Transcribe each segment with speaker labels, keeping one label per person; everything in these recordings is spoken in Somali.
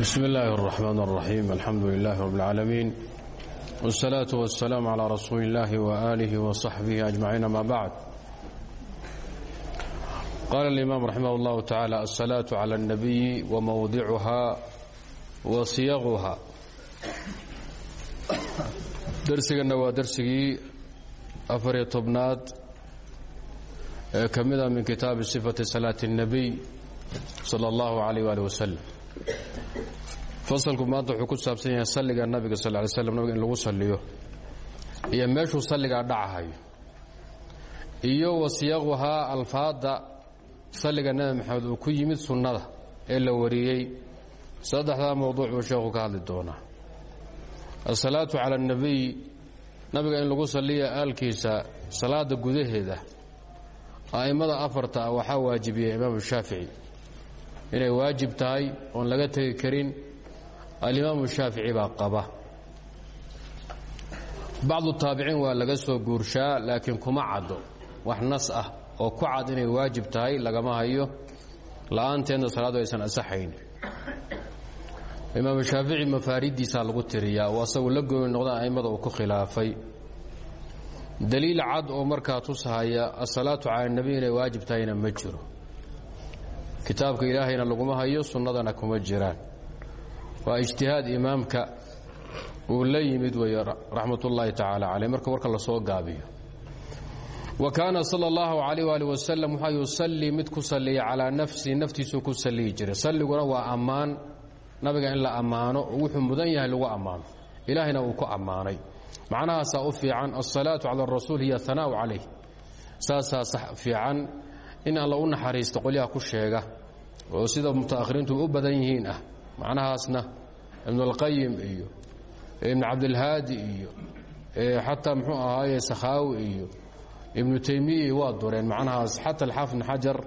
Speaker 1: bsm اllahi الرحmn الرaxيim alxamdu لlah rb اlcaalamiin wالsalaaة wالsalaam عlى rasuuli اllahi وآlih وصaxbih أجmaciin ama bacd qala اlimam raximah اllah tacalى aلsalaaة عlى الnabiyi wmowdicuha wa siyaquha dersigana waa dersigii afariyo tobnaad ee ka mida min kitaabi صifati salaaة الnabiy salى اllah عalيh ali wslm fasalku maanta wuxuu ku saabsan yahay salliga nabiga sal ly slam nabiga in lagu salliyo. Iyo meeshuu salligaa dhacahayo. Iyo wasiyaquhaa alfaadda salliga nebi maxamed uu ku yimid sunnada ee la wariyey. Saddexdaa mowduuc buu sheekhu ka hadli doonaa. Asalaatu cala annabiy nabiga in lagu salliya aalkiisa salaada gudaheeda a'immada afarta waxaa waajibiyey imaamu shaafici inay waajib tahay oon laga tegi karin alimaamu shaafici baa qaba. Bacdu taabiciin waa laga soo guurshaa laakiin kuma caddo. Wax nas ah oo ku cad inay waajib tahay lagama hayo. La'aanteedna salaadu aysan asaxayn imaamu shaafici mafaaridiisaa lagu tiriyaa oo asagu la gooni noqda a'immada uu ku khilaafay. Daliil cad oo markaa tusahaya asalaatu cala nebi inay waajib tahayna ma kitaabka ilaahayna laguma hayo sunnadana kuma jiraan. Waa ijtihaad imaamka uu la yimid wey raxmat ullaahi tacaala caleyh marka warka la soo gaabiyo. Wa kaana sala allahu calayh waali wasalam waxaa yusallii mid ku salliya calaa nafsihi naftiisuu ku salliyi jiray. Salliguna waa ammaan. Nabiga in la ammaano wuxuu mudan yahay lagu ammaano. Ilaahayna uu ku ammaanay. Macnahaasaa u fiican alsalaatu cala arasuul hiya hanaau calayh saasaa fiican in alla u naxariisto qolyaha ku sheega oo sida mutaakhiriintu u badan yihiin ah macnahaasna ibnulqayim iyo ibnu cabdilhaadi iyo xataa muxuu ahaaye sakhaawi iyo ibnu taymiya waa dureen macnahaas xata alxaafid bn xajar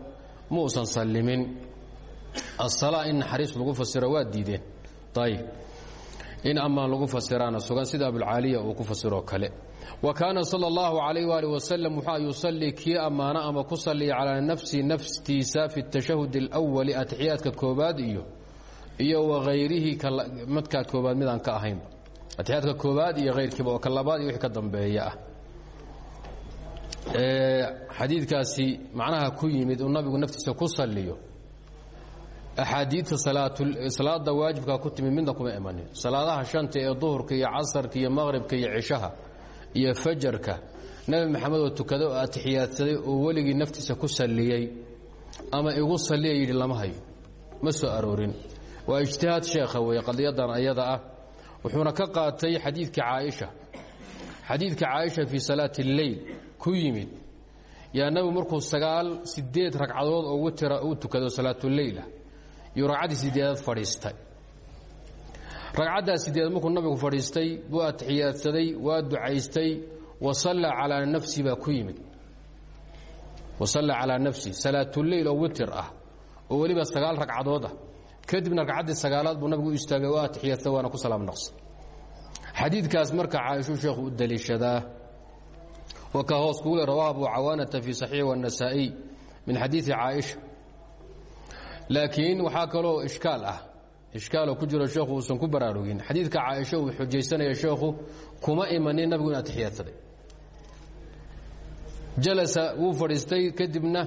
Speaker 1: muusan sallimin. Asalaa in naxariis lagu fasiro waa diideen. Ayib in ammaan lagu fasiraana sugan sida abulcaaliya uu ku fasiroo kale kaana sala allahu calayh waali wasalam wuxua yusallii kii ammaano ama ku salliya calaa nafsi naftiisa fi tashahud alwali atixiyaadka koobaad iyo iyo wahayrihi madkaa koobaad midaan ka ahaynba atixiyaadka koobaad iyo hayrkiiba oo ka labaad iyo wixii ka dambeeya ah. Xadiidkaasi macnaha ku yimid uu nabigu naftiisa ku salliyo. Axaadiidta salaada waajibkaa ku timid midna kuma imanin. Salaadaha shanta ee duhurka iyo casarka iyo maqhribka iyo cishaha iyo fajarka nebi maxamed oo tukada oo atixiyaadsaday oo weligii naftiisa ku salliyey ama igu salliya yidhi lama hayo ma soo aroorin. Waa ijtihaad sheekha weeye qadiyadan ayada ah. Wuxuuna ka qaatay xadiidka caaisha. Xadiidka caaisha fii salaati اlleyl ku yimid yaa nabigu markuu sagaal sideed ragcadood oo witira uu tukado salaatuleylah yuu ragcaddii sideedaad fadhiistay ragcaddaa sideedaad markuu nabigu fadhiistay buu atixiyaadsaday waa ducaystay wasalla calaa nafsi baa ku yimid. Wasalla calaa nafsi salaatuleyl oo witir ah oo weliba sagaal ragcadood ah. Kadibna ragcaddii sagaalaad buu nabigu istaagay oo atixiyaadsaday waana ku salaam naqsay xadiidkaas marka caaishuu sheekhu u daliishadaa wa ka hoos kugu le rawaha abu cawaanata fii saxiix waannasaa'iy min xadiidi caaisha. Laakiin waxaa kaloo ishkaal ah ishkaaloo ku jiro sheekhu uusan ku baraarugin xadiidka caaisha uu xujaysanaya sheekhu kuma imanin nabigu in atixiyaadsaday jalasa wuu fadhiistay kadibna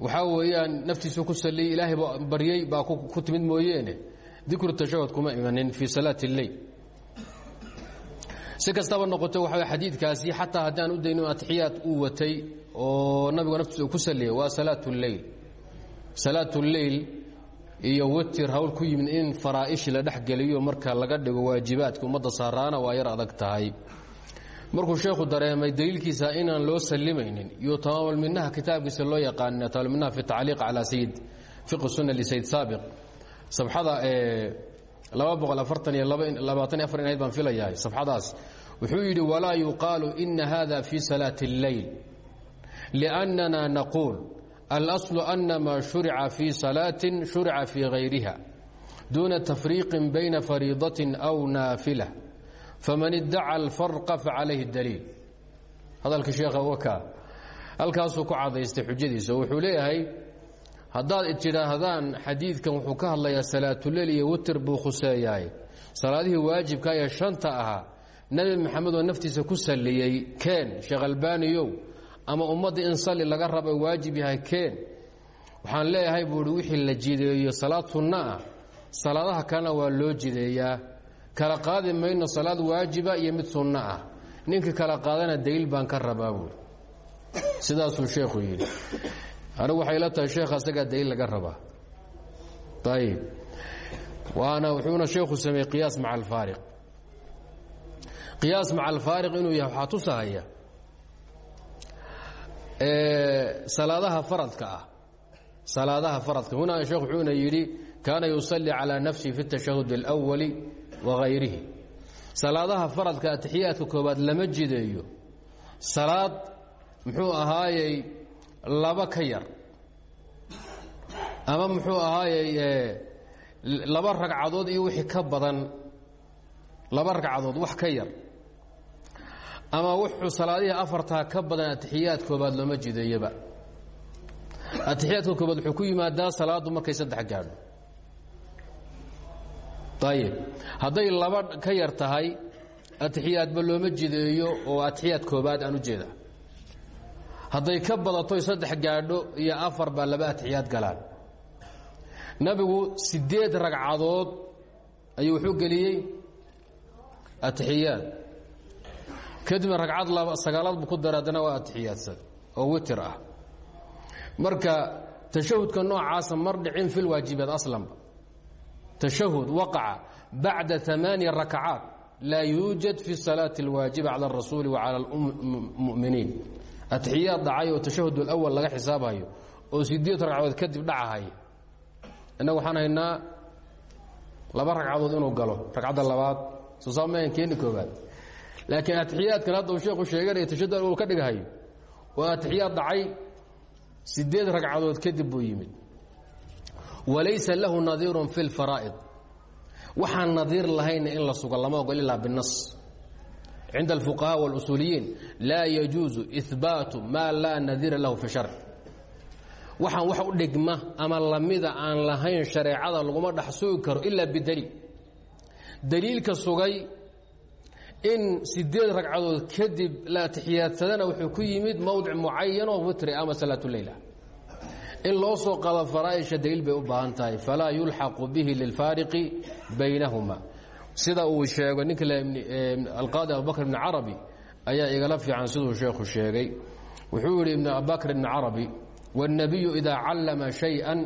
Speaker 1: waxaa weeyaan naftiisu ku saliyey ilaahay baa baryey baa ku timid mooyeene dikru tashahud kuma imanin fii salaati اleyl si kastaba noqoto waxa xadiidkaasi xataa haddaan u dayno atixiyaad uu watay oo nabigu naftiisa uu ku saliyey waa salaat اleyl salaat اleyl iyo witir hawl ku yimid in faraa'ishi la dhex geliyo marka laga dhigo waajibaadka ummadda saaraana waa yar adag tahay. Markuu sheekhu dareemay daliilkiisa inaan loo sallimaynin iyo tamaamulminaha kitaabkiisa loo yaqaana tamaamulminaha fi tacliiq calaa sayid fiqi sunna lisayd saabiq. Sabxada iyo afar inayd baan filayahay sabxadaas. Wuxuu yidhi walaa yuqaalu ina hada fi salaati اlleyl liannana naquul alaslu ana maa shurica fii salaatin shurica fii hayriha duuna tafriiqin bayna fariidatin aw naafila faman iddaca alfarqa facalayhi daliil hadalka sheekha waka halkaasuu ku cadaystay xujadiisa wuxuu leeyahay haddaad tidhaahdaan xadiidkan wuxuu ka hadlayaa salaatuleyl iyo witer buu khuseeyaay salaadihii waajibka ee shanta ahaa nebi maxamed oo naftiisa ku salliyey keen sheekh albaaniyow ama ummadda in salli laga raba waajib yahay keen. Waxaan leeyahay buuhi wixii la jideeyo salaad ah. Salaadaha kalena waa loo jideeyaa. Kala qaadi salaad waajiba iyo mid sunno ah. Ninkii kala qaadana daliil baan ka rabaa buui sidaasuu sheekhu yidhi. Anigu waxay la tahay sheekha asagaa daliil laga rabaa. Ayib waana wuxuuna sheekhu sameeyey qiyaas maca alfaariq. Qiyaas maca alfaariq inuu yahay waxaa tusahaya salaadaha faradka ah salaadaha faradka hunaa sheekh wuxuuna yidhi kaana yusalli calaa nafsihi fi اtashahud اlأwali wagayrihi salaadaha faradka atixiyaadka koobaad lama jideeyo salaad muxuu ahaayey laba ka yar ama muxuu ahaayey laba ragcadood iyo wixii ka badan laba ragcadood wax ka yar ama wuxuu salaadihii afartaa ka badan atixiyaad koobaad looma jideeyaba. Atixiyaadka koobaad wuxuu ku yimaadaa salaaddu markay saddex gaadho. Ayib hadday laba ka yar tahay atixiyaadba looma jideeyo oo atixiyaad koobaad aan u jeeda. Hadday ka badatoy saddex gaadho iyo afar baa laba atixiyaad galaan. Nabigu sideed ragcadood ayuu wuxuu geliyey atixiyaad kadibna ragcad sagaalaad buu ku dara waa atixiyaadsaday oo witir ah. Marka tashahudka noocaasa mar dhicin fi lwaajibaad aslanba tashahud waqaca bacda amaaniya rakacaat laa yuujad fi salaati اlwaajiba cala arasuuli wa cala muminiin atixiyaad dhacay oo tashahud alawal laga xisaabhayo oo sideed ragcadood kadib dhacahaya innagu waxaan haynaa laba ragcadood inuu galo ragcadda labaad. Soo saamayan keeni koobaad laakiin atixiyaadkan hadda uu sheekhu sheeganaya tashahud alawal ka dhighayo waa atixiyaad dhacay sideed ragcadood kadib buu yimid. Walaysa lahu nadiirun fi اlfaraa'id waxaan nadiir lahayna in la sugo lama ogol ilaa binas cinda alfuqahaa wاlusuuliyiin laa yajuusu ihbaatu maa laa nadiira lahu fi sharc waxaan wax u dhigma ama lamida aan lahayn shareecada laguma dhex sugi karo ilaa bidaliil. Daliilka sugay in sideed ragcadood kadib la atixiyaadsadana wuxuu ku yimid mowdic mucayanoo witri ama salaatuleyla in loo soo qado faraaisha daliil bay u baahan tahay. Falaa yulxaqu bihi lilfaariqi baynahuma. Sida uu sheego ninka alqaadi abubakr ibni carabi ayaa igala fiican siduu sheekhu sheegay. Wuxuu yihi ibn abubakr ibni carabi wاnnabiyu idaa callama shay-an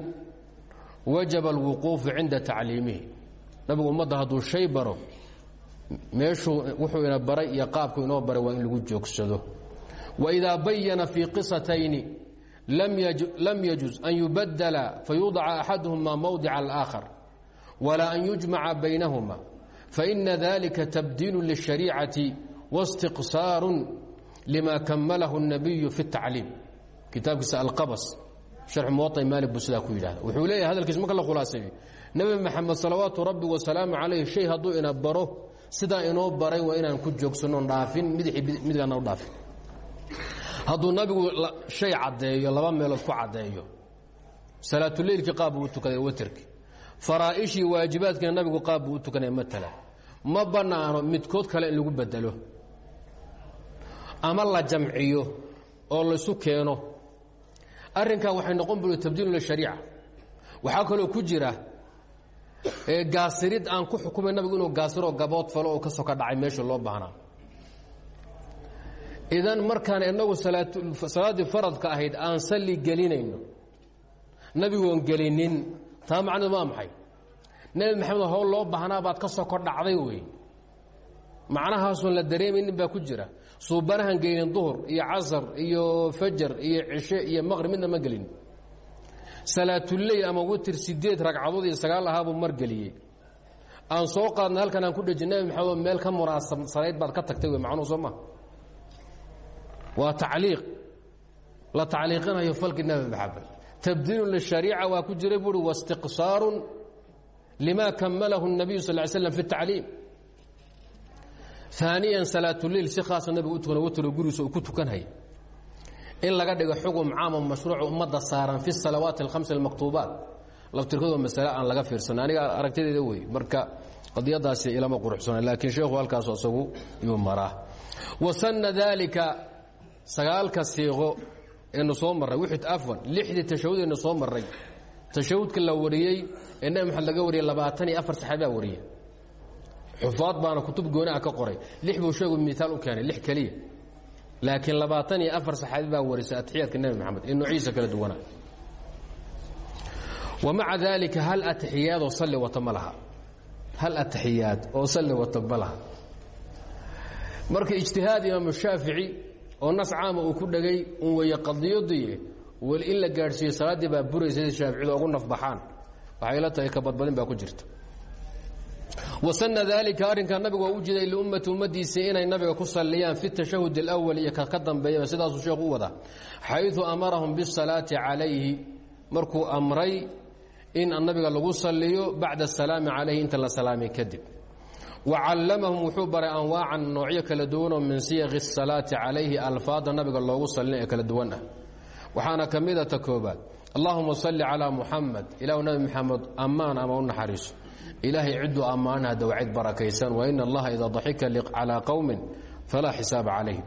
Speaker 1: wajaba alwuquufu cinda tacliimihi. Nabigu ummadda hadduu shay baro meeshuu wuxuu ina baray iyo qaabku inoo baray waa in lagu joogsado. Waidaa bayana fii qisatayni lam yajuz an yubadala fayudaca axaduhuma mowdica alaakhar walaa an yujmaca baynahuma. Faina dalika tabdiilu lishariicati wastiqsaaru lima kammalahu اnabiyu fi اtacliim kitaabkiisa alqabas sharxu muwa maalik buu sidaa ku yidhahda wuxuu leeyahay hadalkiis marka la khulaaseeyo nebi maxamed salawaatu rabbi wasalaamu calayh shay hadduu ina baro sidaa inoo baray waa inaan ku joogsannoon dhaafin midgaana u dhaafin. Hadduu nabigu shay caddeeyo laba meelood ku caddeeyo salaatuleylkii qaab buu u tukaday waterki faraa'ishii waajibaadkiina nabigu qaab buu u tukanaya matala ma bannaano midkood kale in lagu bedelo ama la jamciyo oo laysu keeno. Arrinkaa waxay noqon buri tabdiilu lishariica waxaa kaloo ku jira gaasirid aan ku xukumay nabigu inuu gaasiroo gabood falo oo ka soka dhacay meesha loo baahnaa idan markaan inagu salaaddii faradka ahayd aan salli gelinayno nabigoon gelinin. Taa macnedu waa maxay? Nebi maxamed howl loo baahnaa baad ka soko dhacday wey macnahaasoon la dareemaynin baa ku jira. Suubanahan gelinin duhur iyo casar iyo fajar iyo cishe iyo maqrib midna ma gelin salaatuleyl ama witir sideed ragcadood iyo sagaal ahaabuu margeliyey aan soo qaadna halkan aan ku dhejin nebi maxamed meel ka munaasabsanayd baad ka tagtay wey macnuhu soo maa waa tacliiq la tacliiqinayo falki nebi maxamed tabdiilun lishariica waa ku jiray buuhi wastiqsaarun lima kamalahu الnabiyu sal ly slam fi اtacliim aaniyan salaatuleyl si khaasa nabigu u tukana watiro gurigiisa uu ku tukanhaya in laga dhigo xugum caamo mashruucu ummadda saaran fi salawaati alhamsi almaktuubaat. Laftirkooda masale aan laga fiirsan. Aniga aragtideeda wey marka qadiyadaasi ilama quruxsana laakiin sheekhu halkaas isagu yuu maraa. Wasanna daalika sagaalka siiqo eenu soo marray afwan lixdii tashahudaynu soo marray. Tashahudka la wariyey ee nebi maxamed laga wariyey labaatan iyo afar saxaabaa wariyey. Xufaad baana kutub gooni ah ka qoray. Lix buu sheegu miaal u keenay lix keliya laakiin labaatan iyo afar saxaabi baa warisay atixiyaadka nebi maxamed ee noociisa kala duwana wa maca daalika hal atixiyaadoo salli wata ma hal atixiyaad oo salli wata ma marka ijtihaad imaamu shaafici oo nas caama uu ku dhegay un weeye qadiyadii weli in la gaadhsiiyo salaaddii baa buraysa ugu nafbaxaan waxay la tahay ka badbadin baa ku jirta wasana daalika arrinkaa nabigu waa u jiday liummati ummadiisii inay nabiga ku salliyaan fi tashahud alawal iyo ka ka dambeeyaba sidaasuu sheekhu u wadaa xayثu amarahum biالsalaati calayhi markuu amray in nabiga lagu saliyo bacda الsalaami calayhi inta la salaamay kadib wa callamahum wuxuu baray anwaacan noocyo kala duwanoo min siyaqi الsalaati calayhi alfaada nabiga loogu sallin ee kala duwan ah waxaana ka mida ta koobaad allahuma salli calىa muxamed ilahu nabi maxamed ammaan ama u naxariiso ilaahay ciduu ammaana hadda waa cid barakaysan. Wain allaha idaa daxika calaa qowmin falaa xisaaba calayhim.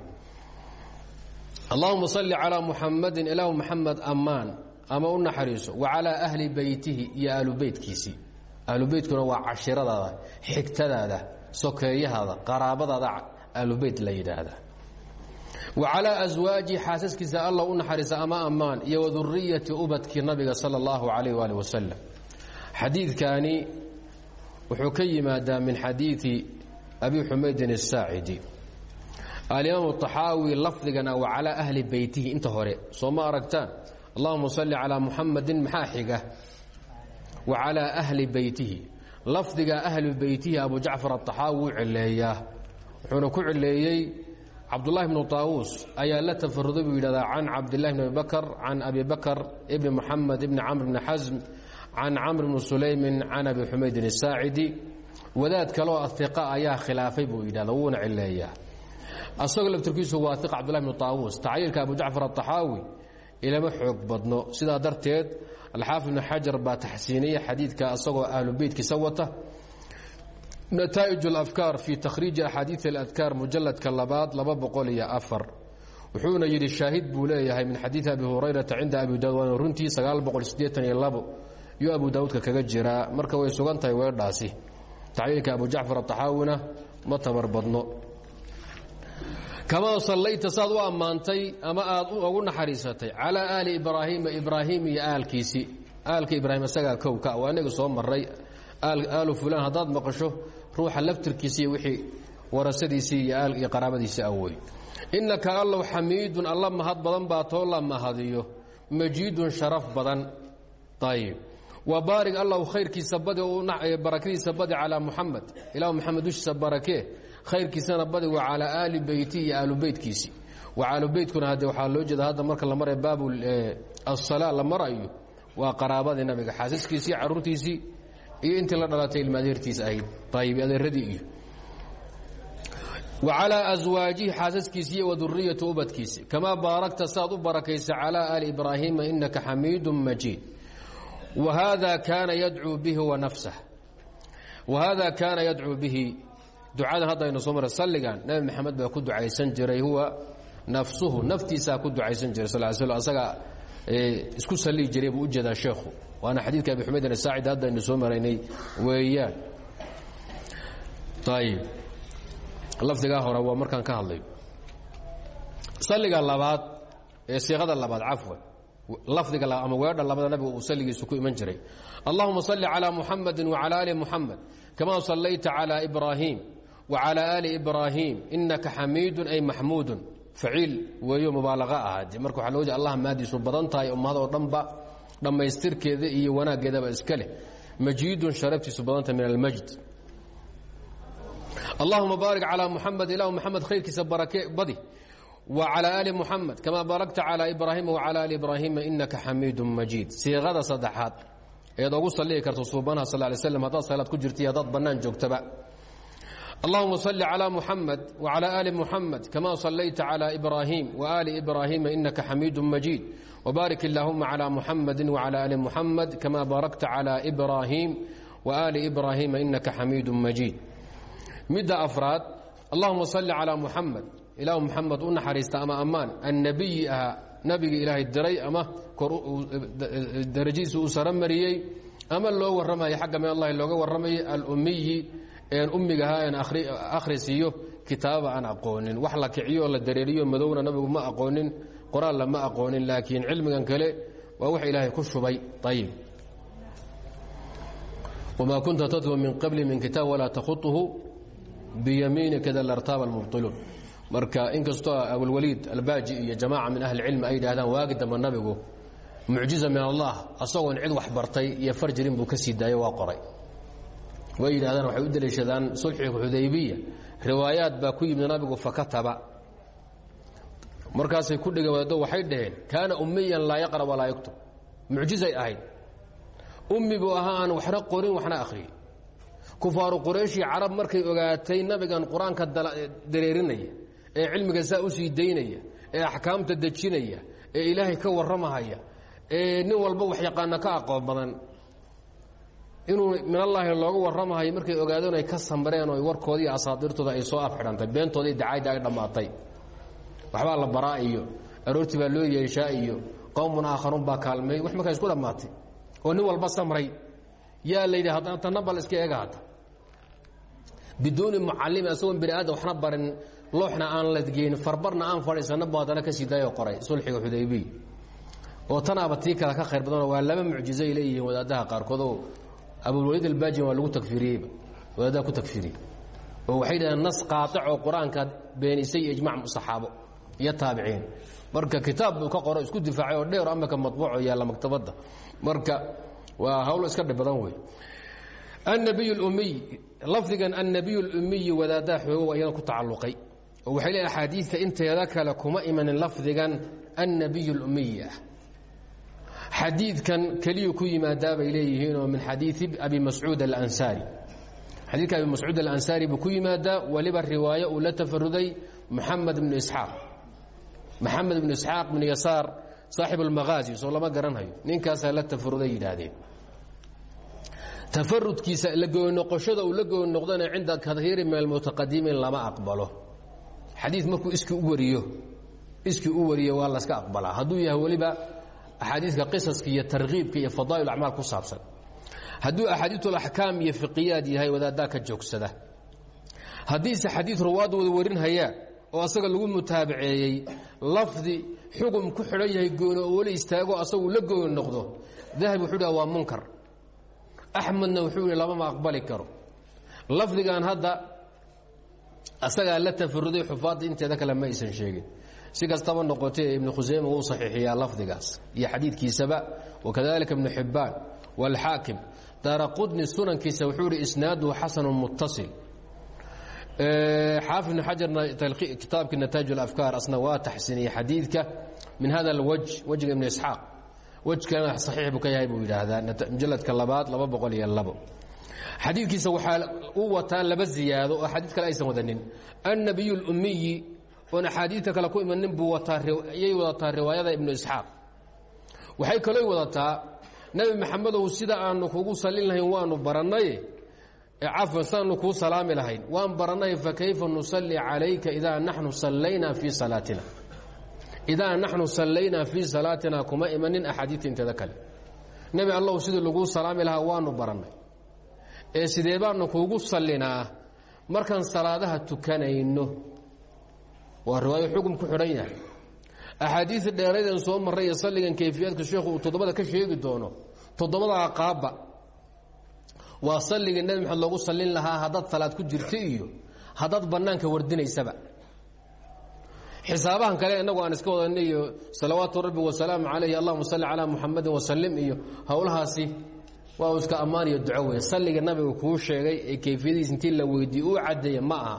Speaker 1: Allahuma salli calaa muxamadin ilaahu muxamed ammaan ama u naxariiso wa calaa ahli beytihi iyo ahlubeytkiisii ahlubeytkuna waa cashiradaada xigtadaada sokeeyahada qaraabadaada ahlubeyt la yidhaahda. Wa calaa aswaaji xaasaskiisa alla u naxariisa ama ammaan iyo waduriyati ubadkii nabiga sala allahu calayh waali wasalam xadiidkaani wuxuu ka yimaadaa min xadiidi abi xumaydin الsaacidi alimaam طaxaawi lafdigana wa calىa ahli beytihi inta hore soo ma aragtaan allahuma salli calىa muxamadin maxaa xiga wa calىa ahli beytihi lafdiga ahli beytihi abu jacfar aلطaxaawi wuu cileeyaa wuxuuna ku cileeyey cabdullahi bnu طaawuus ayaa la tafaruday buu yidhahdaa can cabdillahi bn abi bakr can abi bakr ibni muxamed ibni camr bni xasm can camr bni sulaymin can abi xumaydin asaacidi wadaad kaleo aiqa ayaa khilaafay buu yidhahda wuuna cileeyaa asagoo laftirkiisu waa iq cbdulahi bni taawuus tacliilka abu jacfar aطaxaawi ilama xoog badno sidaa darteed alxaafid bni xajar baa taxsiiniyey xadiidka asagoo ahlu beytkisa wata nataa'ij alafkaar fii takhriiji axaadiid aladkaar mujalladka labaad laba boqol iyo afar wuxuuna yidhi shaahid buu leeyahay min xadiidi abi hurayrata cinda abi dawaan runtii sagaal boqol sideetan iyo labo yuu abu daawuudka kaga jiraa marka way sugan tahay weedhaasi tacyiilka abu jacfar aطaxaawina ma tabar badno. Kamaa sallayta saad u ama aad ugu naxariisatay? Calaa aali ibraahiima ibraahim iyo aalkiisii aalka ibraahim isagaa kow ka waa inaga soo maray aalu fulaan haddaad maqasho ruuxa laftirkiisi iyo wixii warasadiisii iyo qaraabadiisii awey innaka allow xamiidun alla mahad badan baa too la mahadiyo. Majiidun sharaf badan. Ayib wa baarig allahu khayrkiisa badi barakadiisa badi calaa muxamed ilahu maxamed dushiisa barakee khayrkiisana badi wa calaa aali beyti iyo aalu beytkiisii wa aalu beytkuna hadde waxaa loo jeeda hadda marka la maray baabu asala la marayo waa qaraabadii nabiga xaasaskiisii caruurtiisii iyo intii la dhalatay ilma adeertiis ahayd. Ayib adeeradii iyo. Wa calaa aswaajihi xaasaskiisii wa duriyati ubadkiisi. Kamaa baarakta saad u barakaysa calaa aali ibraahiima inaka xamiidu wa haada kaana yadcuu bihi wa nafsah wa haada kaana yadcuu bihi ducadan haddaynu soo maray salligan nebi maxamed baa ku ducaysan jiray huwa nafsuhu naftiisaa ku ducaysan jiray sal sl asagaa isku sallii jiray buu u jeedaa sheekhu waana xadiidka abi xumaydin asaacid haddaynu soo maraynay weeyaan ayib lafdigaa hore waa markaan ka hadlayo salliga labaad ee siiqada labaad cafwan lafdiga ama weedha labada nabiga uu salligiisu ku iman jiray. Allahuma salli calaa muxamadi wacala ali muxamed kamaa sallayta calaa ibraahim wacala aali ibraahim inaka xamiidun ay maxmuudun. Faciil weeyo mubaalaqa ah marka waxaa loo jeeda allah maadiisu badan tahay ummadoo dhanba dhammaystirkeeda iyo wanaaggeedaba iska leh. Majiidun sharaftiisu badanta min almajd allahuma baarik calaa muxamed ilahu muxamed khayrkiisa barake badi wa calaa aali muxamed kamaa baarakta calaa ibraahima wacala aali ibraahima inaka xamiidun majiid siiqada saddexaad eed ugu sallii karto suubanaha sal lay slam haddaad salaad ku jirtay haddaad bannaan joogtaba allahuma صل عlى محamed وعlى آli محamed kama صlayta عlى إbrahim وآli إbrahima inaka xamiid majيid وbaarik اllahuma عlى محamedi وعlى آli محamed kama baarakta عlى إbrahim وآli إbrahima inaka xamiid majيid midda afraad allahuma صل عlى محamed ilah muxamed u naxariista ama ammaan annabiyi ahaa nabigii ilaahay diray ama darajadiisa uu saro mariyey ama loo warramayo xagga min allahi looga warramayay alummiyi een ummigahaa een akhrisiiyo kitaaba aan aqoonin. Wax la kiciyoo la dareeriyo madowna nabigu ma aqoonin qoraal lama aqoonin laakiin cilmigan kale waa wax ilaahay ku shubay. Ayib wma kunta tatlu min qabli min kitaab walaa takhuطhu biyamiinika da lartaaba almubطiluun marka inkastoo abulwaliid albaaji iyo jamaaca min ahli cilmi ay yidhahdaan waagi dambe nabigu min allah asagoon cid wax bartay iyo far jirin buu ka sii waa qoray. Way yidhahdaan waxay u deliishadaan sulxiga xudaybiya. Riwaayaad baa ku yimid nabigu fakataba. Markaasay ku dhegeen waxay dhaheen kaana ummiyan laa yaqra walaa yaktub. Mucjizay ahayd. Ummi buu ahaa waxna qorin waxna akhriyey kufaaru qurayshii carab markay ogaatay nabigan qur'aanka dareerinaya ee cilmiga saa u sii daynaya ee axkaamta dejinaya ee ilaahay ka warramahaya ee nin walba wax yaqaana ka aqoon badan. Inuu minallaahi looga warramahayo markay ogaadeen ay ka samreen oo warkoodii asaadiirtooda ay soo afxidhantay beentoodii dacayda ay dhammaatay. Waxbaa la baraa iyo aroortii baa loo yeeshaa iyo qowmun aakharuun baa kaalmeey wax markaa isku dhammaatay. Oo nin walba samray. Yaa la yidhi haddana iska eega hadda. Biduuni mucalimi asagoon bini waxna barin looxna aan la geynin farbarna aan fadhiisanna bu haddana ka sii daayoo qoray sulxiga xudaybiya. Oo tanaaba tii kale ka khayr badanoo waa laba mucjizo ay leeyihiin wadaadaha qaarkood oo abulwaliid albaajin waa lagu tagfiriyeyba wadaadaha ku tagfiriyey oo waxay dhahdeen nas qaaic oo qur'aanka beenisay ijmac saxaabo iyo taabiciin marka kitaab buu ka qoro isku difaacay oo dheer amaka mabuuco yaalla maktabadda. Marka waa hawl iska dhib badan wey annabiy اlumiy lafdigan annabiy اlumiyi wadaadaha xoogo iyada ku tacalluqay. oo waxay leeyiin axaadiidka inteeda kale kuma imanin lafdigan annabiy اlumiyi ah xadiidkan keliyu ku yimaadaa bay leeyihiinoo min xadiii abi mascuud alansaari. Xadiidka abi mascuud alansaari buu ku yimaadaa weliba riwaayo uu la tafaruday maxamed bnu isxaaq. Maxamed bnu isxaaq bnu yasaar saaxib اlmaghaazi soo lama garanhayo ninkaasaa la tafaruday yidhaahdeen. Tafarudkiisa la gooni noqoshada uu la gooni noqdana cinda kaiiri min almutaqadimiin lama aqbalo xadii markuu iski u wariyo iskii u wariyo waa laska aqbalaa. Hadduu yahay weliba axaadiidka qisaska iyo tarkiibka iyo fadaa'il acmaal ku saabsan. Hadduu axaadiiulaxkaam iyo fiqiyaad yahay wadaaddaa ka joogsada. Haddiise xadiid ruwaad wada warinhayaa oo asaga lagu mutaabaceeyey lafdi xugum ku xidhan yahay gooni oo weli istaago asagu la gooni noqdo dahabi wuxuu dhaha waa munkar. Axmedna wuxuu yihi lamama aqbali karo. Lafdigan hadda asagaa la tafaruday xufaadda inteeda kale ma aysan sheegin. Si kastaba noqotee ibnu khuseyma wuu saxiixiyaa lafdigaas iyo xadiidkiisaba. Wakadalika ibnu xibbaan waalxaakim daara qudni sunankiisa wuxuu ihi isnaaduhu xasanun muttasil. Xaafid ibnu xajarna kitaabkii nataaj alafkaar asna waa taxsiiniyey xadiidka. Min hada alwaj wejiga ibnu isxaaq. Wej kalena saxiix buu ka yahay buu yidhaahdaa. Mujaladka labaad xadiidkiisa waxaa u wataa laba ziyaado oo xadiid kale aysan wadanin. Annabiy اlummiyi oon axaadiidta kale ku imanin buu wataa yay wadataa riwaayada ibnu isxaaq. Waxay kaloo wadataa nebi maxamedow sida aanu kugu salin lahayn waanu barannaye cafwan sidaanu kuu salaami lahayn. Waan barannay fakayfa nusalli calayka idaa naxnu sallaynaa fii salaatina? Idaa naxnu sallaynaa fii salaatina kuma imanin axaadiidta inteeda kale. Nebi allahu sidii laguu salaami lahaa waanu barannay ee sidee baanu kuugu sallinaa? Markaan salaadaha tukanayno. Waa riwaayo xugum ku xidhan yahay. Axaadiida dheeraydan soo marray iyo salligan kayfiyaadka sheekhu uu toddobada ka sheegi doono toddobadaa qaabba waa salligii nebi maxamed loogu sallin lahaa haddaad salaad ku jirta iyo haddaad bannaanka wardinaysaba. Xisaabahan kale inagu aan iska wadanay iyo salawaatu rabbi wasalaamu calayhi allahuma salli calaa muxamadin wasalim iyo howlahaasi waa iska ammaan iyo duco wey salliga nabiga kuu sheegay ee kayfiyadiis intii la weydiiye uu caddeeya ma aha.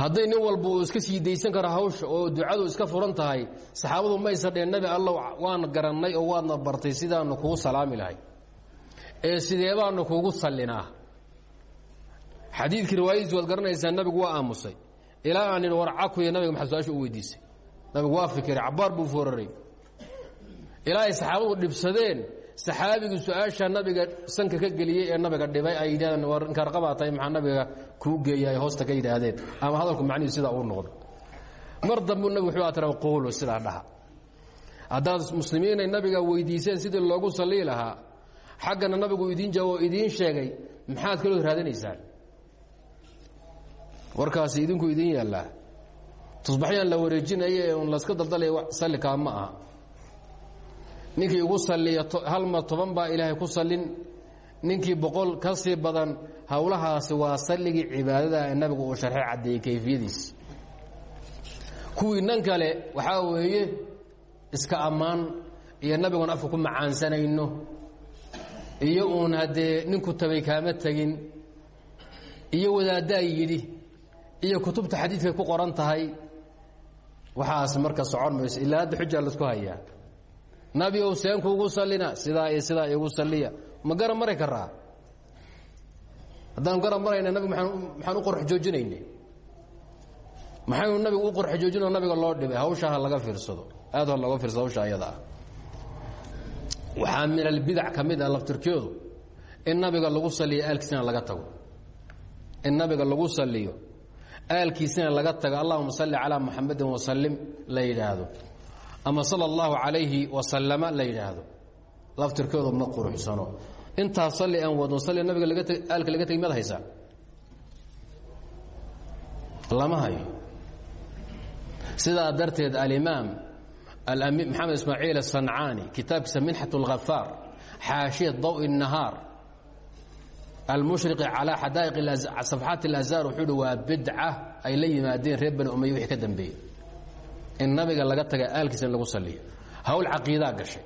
Speaker 1: Hadday nin walba uu iska sii daysan karo hawsha oo ducadu iska furan tahay saxaabadu maysa dheen nabi allow waan garannay oo waadna bartay sidaanu kugu salaami lahay. Ee sidee baanu kugu sallinaa? Xadiidkii riwaayadiisi waad garanaysaa nabigu waa aamusay. Ilaa aan idhi war cakuya nabiga maxaad su'aasha weydiisay. Nabigu waa fikiray cabbaar buu fooraray ilaa ay saxaabadu dhibsadeen saxaabigii su'aasha nabiga sanka ka geliyey ee nabiga dhibay ay yidhahdeen war inkaarqabaa tahay maxaa nabiga kuu geeya hoosta ka yidhaahdeen? Ama hadalku macnihiisu sidaa uu noqdo. Mar dambu nabig wuxuu tira quulu sidaa dhaha. Haddaad muslimiinay nabiga weydiiseen sidii loogu sallii lahaa xaggana nabigu idiin jawaabo idiin sheegay maxaad kaloo raadinaysaan? Warkaasi idinku idiin yaallaa tusbaxyaan la wareejinaya ee un laska daldalaya sallikaa ma aha ninkii ugu salliya hal mar toban baa ilaahay ku sallin. Ninkii boqol ka sii badan howlahaasi waa salligii cibaadada ee nabigu uu sharxay caddeeyey kayfiyadiis. Kuwii nan kale waxaa weeye iska ammaan iyo nabigoon afka ku macaansanayno. Iyo uun haddee ninku tabay kaama tegin. Iyo wadaaddaa yidhi. Iyo kutubta xadiidkay ku qoran tahay. Waxaas marka socon mayso ilaa hadda xujaa la isku hayaa nabi ow seenkuugu sallina sidaa iyo sidaa igu salliya. Ma garan mari karaa haddaan garan marayna nabig maxaan u qorx joojinayne? Maxaynu nabigu u qorx joojinoo nabiga loo dhibay? Hawshaa ha laga fiirsado. Aad ha looga fiirsado hawsha ayada ah. Waxaa min ah laftirkeedu in nabiga lagu saliyo aalkiisina laga tago. In nabiga lagu saliyo aalkiisina laga tago. Allahuma salli calaa muxamadin wasalim la yidhaahdo ama sala allahu calayhi wasalama la yidhaahdo laftirkeedu ma quruxsano intaas salli aan wadno salli nabiga laga tg aalka laga tegi mad haysaa lama hayo sidaa darteed alimaam maxamed ismaaciil asancaani kitaabkiisa minxat اlhafaar xaashiya daw الnahaar almushriqi calaa xadaa'iq safxaat اlazhar wuxuu hi waa bidca ay la yimaadeen reer bani umaya wixii ka dambeeyey in nabiga laga taga aalkiisa lagu saliyo. Hawl caqiidaa gashay.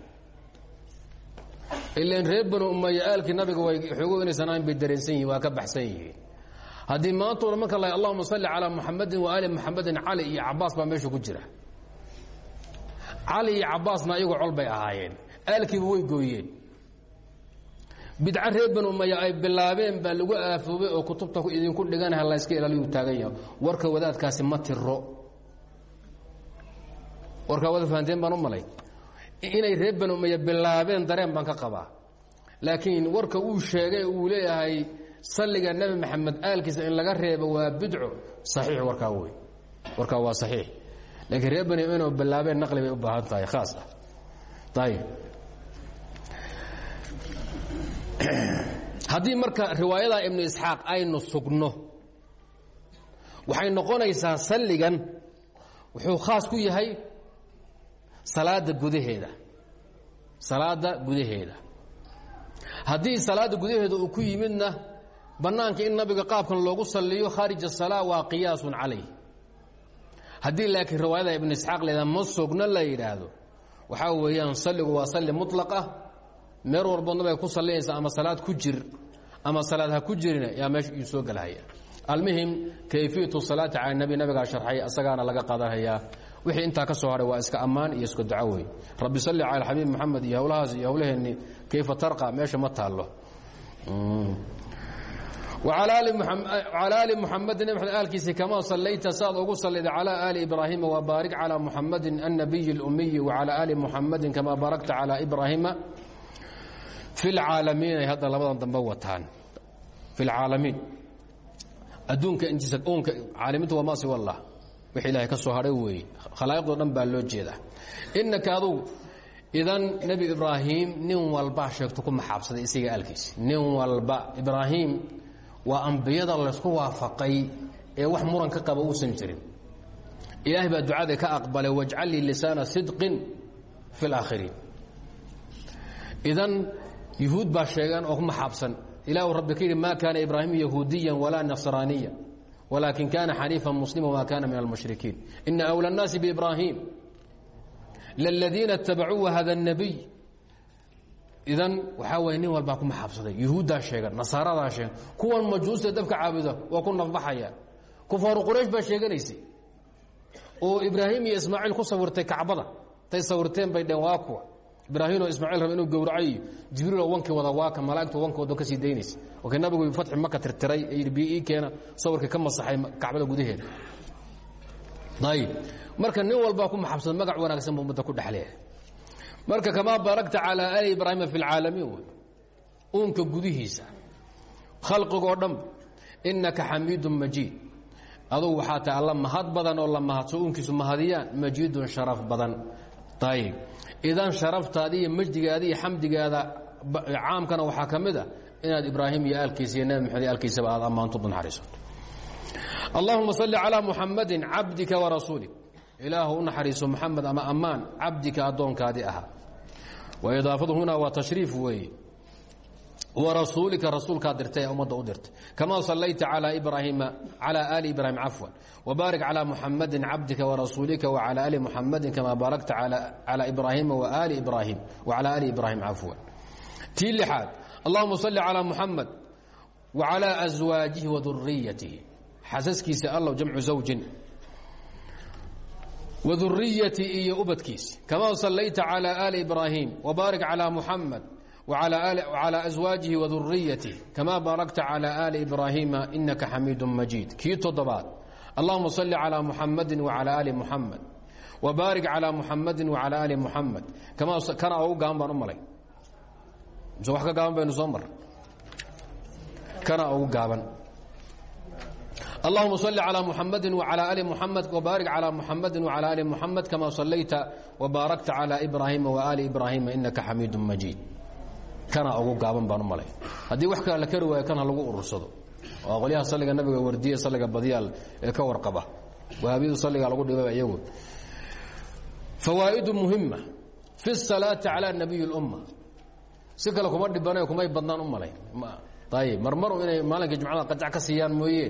Speaker 1: Ilan reer bani umaya aalkii nabiga way xoogo inaysan ahayn bay dareensan yihiin waa ka baxsan yihiin. Haddii maantuna marka la allahuma salli calaa muxamadin wa aali muxamadin cali iyo cabaas baa meesha ku jira. Cali iyo cabaasna ayagu col ahaayeen. Aalkiiba way gooyeen. Bidca reer bani umaya ay bilaabeen baa lagu aafoobay oo kutubta idinku dhiganaha layska ilaaliyu taagan yaho warka wadaadkaasi ma tiro warkaa wada fahanteen baan u malay. Inay reer bani umaya bilaabeen dareen baan ka qabaa. Laakiin warka uu sheegay uu leeyahay salliga nebi maxamed aalkiisa in laga reebo waa bidco saxiix warkaa wey warkaa waa saxiix. Laakiin reer bani inuu bilaabeen naqli bay u baahan tahay khaas ah. Ayib haddii marka riwaayadaa ibnu isxaaq aynu sugno waxay noqonaysaa salligan wuxuu khaas ku yahay salaada gudaheeda. Salaada gudaheeda. Haddii salaada gudaheeda uu ku yimidna bannaanka in nabiga qaabkan loogu salliyo khaarij asalaa waa qiyaasun calayh haddii laakiin riwaayada ibnu isxaaq leeda ma sugno la yidhaahdo waxaa weeyaan salligu waa salli muطlaq ah meer walbood nabiga ku sallinaysa ama salaad ku jir ama salaad ha ku jirina yaa meesha iyuu soo gelhaya almuhim kayfiyatu salaati cala nabi nabigaa sharxay asagaana laga qadanhayaa wixii intaa ka soo hadhay waa iska ammaan iyo iska duco wey rabbi salli cala xabiib moxamed iyo howlahaas iyo howlaheenni kayfa tarqa meesha ma taallo وعلى آل محمد aalkiisi كما صلyta saad ugu sلda على آل إبراهيم وbارك على محمد النبي الأمي وعلى آل محمد كما bاركت على إبراهيم في العاalمين ay hadda labadan dambe wataan في العاalمين adduunka intiisa unka caalimiinta waa maasi والlah wix ilahay ka soo hadhay weeye khalaa'iqdo dhan baa loo jeeda inaka adugu idan nebi ibraahim nin walba sheegto ku maxaabsaday isaga aalkiisi nin walba ibraahim waa ambiyada laysku waafaqay ee wax muran ka qaba uusan jirin. Ilaahay baa ducada ka aqbalay wajcal lii lisaana sidqin fi اlaakhiriin idan yuhuud baa sheegan oo ku maxaabsan. Ilaahu rabbi ma kaana ibraahimu yahuudiya walaa nasraaniya walaakin kana xaniifa muslima wma kana min almushrikiin ina أwlى الnaasi biibraahim lladiina اtabacuu hada الnabiy idan waxaa waay nin walbaa ku maxaabsaday yuhuuddaa sheegan nasaaradaa sheegan kuwan majuusta dabka caabuda waa ku nafbaxaya kufaaru quraysh baa sheeganaysay oo ibraahim iyo ismaaciil ku sawirtay kacbada tay sawirteen bay dheen waa kuwa ibraahim oo ismaaciil raba inuu gowracay jibriiloo wankii wada waaka malaa'igtu wanka wado ka sii daynaysa. Wakii nabigu fatxi maka tirtiray yidhi bii keena. Sawirkii ka masaxay kacbada gudaheeda. Ayib. Marka nin walbaa ku maxabsada magac wanaagsan buu ummadda ku dhexleeyahay marka kamaa baaragta calaa ali ibraahima fi lcaalamiin wey uunka gudihiisa khalqigoo dhan innaka xamiidun majiid. Adugu waxaa tahay alla mahad badan oo la mahadso uunkiisu mahadiyaan majiidun sharaf badan. Ayib idan sharaftaada iyo majdigaada iyo xamdigaada caamkana waxaa ka mid a inaad ibraahim iyo aalkiisa iyo maxamed iyo aad ammaanto naxariisato allahuma salli calaa muxamadin cabdika warasuulik ilaahu u naxariiso muxamed ama ammaan cabdika addoonkaadii ahaa. Wa idaafadu huna waa tashriif weeye. Warasuulika rasuulkaa dirtay ee ummadda u dirtay. Kamaa wbaarik calaa muxamadin cabdika warasuulika wacalaa ali muxamadin kamaa baarakta calaa ibraahiima waali ibraahim wacalaa ali ibraahim cafwan tii lixaad allahuma salli calaa muxamed wacalaa aswaajihi waduriyatihi xasaskiisa allow jamcu zawjin waduriyati iyo ubadkiisi kamaa sallayta calaa aali ibraahim wbaarik calaa muxamed وعلى أزواaجihi وذuرiyته كmا baaركta على آل إبراهيمa إنka xميid مجيد kii toddobaad allahuma salli calaa muxamadi wacalaa aali muxamed wbaarik calaa muxamadin wacalaa aali muxamed kana ogu gaban baan u malay. Mise wax ka gaaban baynu soo mar kana ugu gaaban. Allahuma salli calaa muxamadi wacalaa ali muxamed wbaarik calaa muxamadi wacalaa ali muxamed kama sallayta wbaarakta calaa ibraahima waaali ibraahima inaka xamiidu majiid kana ugu gaaban baan u malay. Haddii wax kale la kari waayo kan ha lagu urursado oo qolyaha saliga nabiga wardiye saliga badyaal ee ka warqaba. Wahaabiyadu saliga lagu dhibaba iyagu. Fawaa'idu muhima fi salaati calaa nabiyi اlumma si kale kuma dhibanayo kumay badnaan u malayn ayib marmaru inay maalinka jumcada qajac ka siiyaan mooye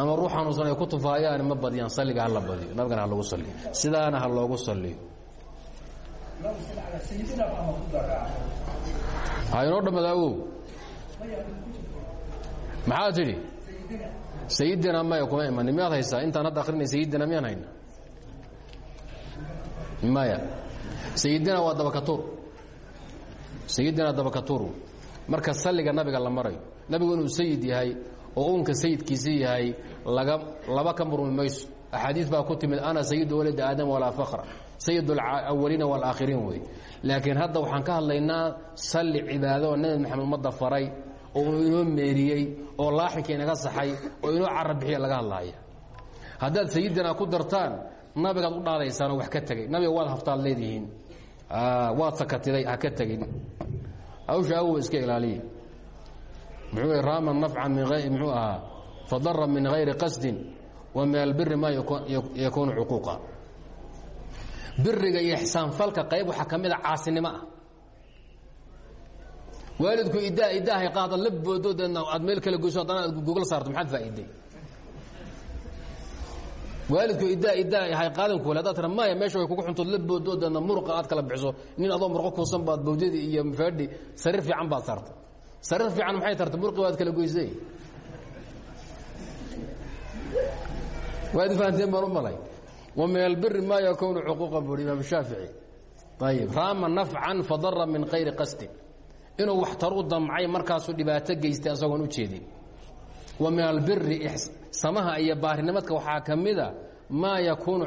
Speaker 1: ama ruux xanuunsan ay ku tufaayaan ma badiyaan saliga hala badiyo. Nabigana ha lagu saliyo sidaana ha loogu saliyo ha inoo dhammaad awow maxaad tidhi? Sayidina maya kuma imanin miyaad haysaa? Intaan hadda akrinay sayidina miyaan hayna? Maya. Sayidina waa dabakatuur. Sayidina dabakatuur. Marka salliga nabiga la marayo nabigu inuu sayid yahay oo uunka sayidkiisi yahay laga laba ka murmi mayso. Axaadiis baa ku timid ana sayidu waladi aadam walaa fakra sayid alawaliina waalaakhiriin wey. Laakiin hadda waxaan ka hadlaynaa salli cibaado oo nebi maxamed ummadda faray oo inoo meeriyey oo laaxinka inaga saxay oo inoo carab bixiya laga hadlaaya. Haddaad sayidina ku dartaan nabigaad u dhaadaysaanoo wax ka tegay nabiga waad haftaad leedihiin. Waad sakatiday ha ka tegin. Hawsha awow iska ilaaliya muxuu raaman nafcan min muxuu ahaa fadara min hayri qasdin wa min albiri maa yakuunu cuquuqa. Biriga iyo ixsaanfalka qayb waxaa ka mid ah waalidku idaaha aada la boodo deedna aad meel kala goyso haddana aad gogol saarto maxaad faa'iiday? Waalidku idaa idaa hay qaadan kuule haddaad tira maya meesha way kugu xuntood la boodoo deedna muruqa aad kala bixiso nin adoo murqo kuusan baad bawdadi iyo mafaadhi sariir fiican baad saartay sariir fiican maxay tartay murqi waad kala goysay. Waa idin fahanteen baan u malay. Wa min albiri maa yakuunu cuquuqa buuri imaam shaafici. Ayib raama nafcan fadara min kayri qasdin inuu waxtar u damcay markaasuu dhibaato geystay asagoon u jeedin. Wa min albiri samaha iyo baarinimadka waxaa ka mida maa yakuunu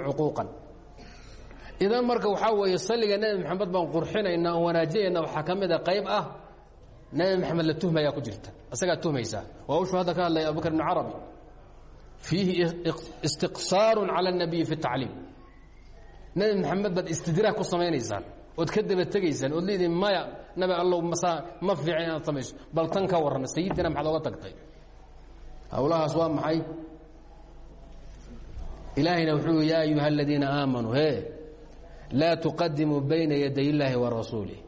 Speaker 1: idan marka waxaa weeye salliga nebi maxamed baan qurxinaynaa oon wanaajinayna waxaa qayb ah nebi maxamed la tuhmayaa ku jirta isagaa tuhmaysaa. Waa ushuu hadda ka hadlaya abubakr ibn carabi. Fiihi istiqsaaru cala اnabiyi fi اtacliim nebi maxamed baad istidraag ku ood ka daba tegaysaan ood leediin maya nabi allow masaa ma fiican inaad samayso. Bal tan ka warran sayidina maxaad oga tagtay. Howlahaas waa maxay? Ilaahayna wuxuu yaa ayuha aladiina aamanuu he laa tuqadimuu bayna yaday illaahi wa rasuulih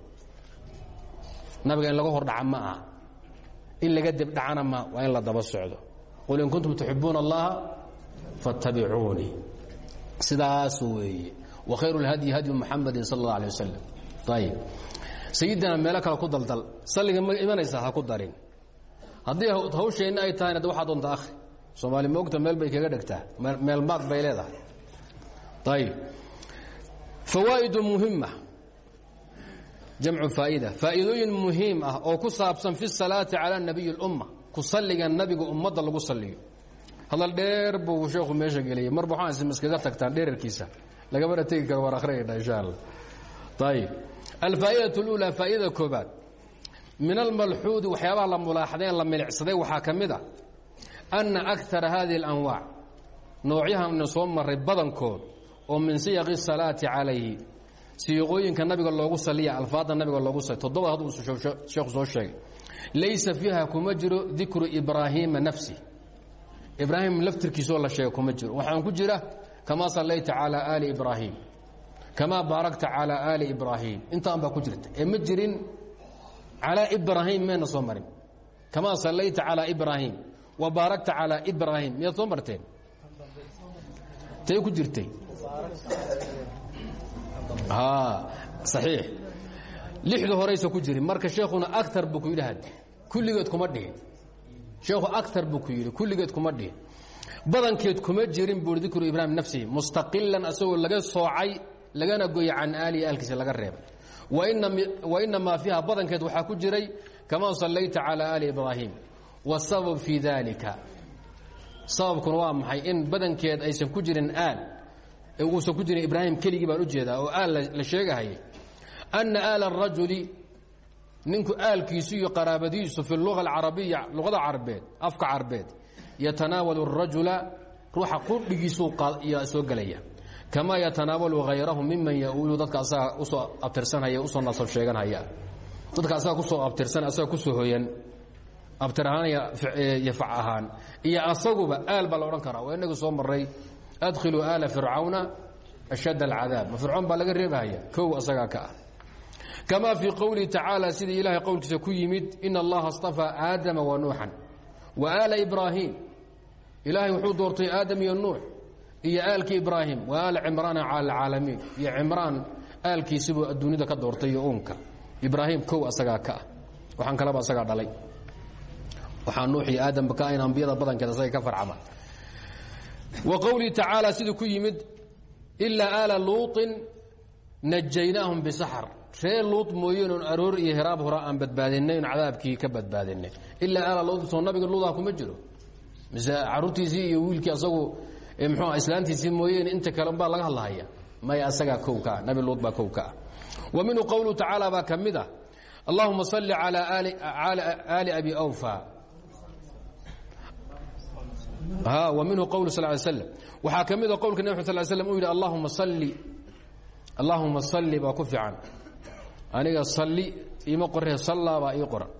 Speaker 1: nabiga in laga hor dhaca ma aha. In laga debdhacana ma waa in la daba socdo. Qul in kuntum tuxibuuna allaha fattabicuunii sidaas weeye wa khayru اlhadyi hadyu muxamadin sal اllah alيه wasalam ayib sayidina meelo kale ku daldal salliga ma imanaysaa ha ku darin haddii hawsheenna ay tahayna de waxaa doonta akhi soomaali moogta meel bay kaga dhegtaa meel maad bay leedahay ayib fawaa'idu muhima jamcu faa'ida faa'iidooyin muhiim ah oo ku saabsan fi salaati calaa nabiyi اlumma ku salliga nabiga ummadda lagu salliyo hadal dheer buu sheekhu meesha geliyey marba waxaan is maskaga tagtaan dherarkiisa lagamana tegi karo war akriyayna insha alla ayb alfaa'idatu اluulaa faa'ida koobaad. Min almalxuudi waxyaabaha la mulaaxaday la milicsaday waxaa ka mid a anna akara hadihi اlanwaac noocyahan soo maray badankood oo min siyaqi salaati calayhi. Siiqooyinka nabiga loogu saliya alfaadda nabiga loogu sal toddoba had uu soo sheegay. Laysa fiiha kuma jiro dikru nafsi. Ibraahim laftirkiisoo la sheega kuma waxaan ku jira kamaa sallayta calaa aali ibraahim kamaa baarakta calaa aali ibraahim intaan baa ku jirta ee ma jirin calaa ibraahim mayna soo marin kamaa sallayta calaa ibraahim wa baarakta calaa ibraahim miyaad soo marteen tay ku jirtay صaxiix lixda horaysa ku jirin marka sheekuna aar buu ku yidhi kulligeed kuma dhihin sheekhu aar buu ku yidhi kulligeed kuma dhihin badankeed kuma jirin buu dikru ibraahim nafsihi mustaqilan asagoo laga soocay lagana goyay can aalihi ahlkiisa laga reebay. Wainamaa fiiha badankeed waxaa ku jiray kamaa sallayta calaa aali ibraahim. Wاsabab fii dalika sababkuna waa maxay? In badankeed aysan ku jirin aal uusan ku jirin ibraahim keligii baan u jeedaa oo aal la sheegahayay anna aala arajuli ninku aalkiisu iyo qaraabadiisu fi luga alcarabiya luqada carbeed afka carbeed yatanaawalu arajula ruuxa qudhigiisuu soo gelaya kamaa yatanaawalu hayrahu miman ya-uulu dadka asaga u soo abtirsanhaya u soo nasab sheeganhaya dadka asaga ku soo abtirsan asaga ku soo hoyan abtir ahaan iyo iyo asaguba aal la odhan karaa waa soo maray adkhiluu aala fircawna ashadd alcadaab. Ma fircoon laga reebahaya kow asagaa ka ah. Kamaa fii qowlihi tacaala sida ilaahay ku yimid ina allaha اstafaa aadama wa nuuxan wa aala ibraahim ilaahay wuxuu doortay aadam iyo nuux iyo aalkii ibraahim. Wa aala cimraana cala alcaalamiin iyo cimraan aalkiisibuu adduunyada ka doortay iyo uunka. Ibraahim kow asagaa ka ah. Waxaan kalaba asagaa dhalay. Waxaa nuux iyo aadamba ka ayn ambiyada badankeed asagay ka farcama. Wa qowlihi tacaala siduu ku yimid ilaa aala luuطin najaynaahum bisaxr reer luut mooyeen oon aroor iyo hiraab hora aan badbaadinay oon cadaabkii ka badbaadinay ilaa aala luut soo nabiga luudaa kuma jiro caruurtiisii iyo wiilkii asagu mxuu islaantiisii mooyeen inta kale baa laga hadlahaya. Maya asagaa kow ka ah nabi luut baa kow ka ah wa minhu qowluhu tacaala baa ka mid ah allahuma salli calaa aali abi awfa. Minhu qwl sl ly slm waxaa ka mida qowlka nab sl slm uu yidhi allahuma salli allaahuma salli baa ku fiican. Aniga salli iima qoree sallaa baa ii qoran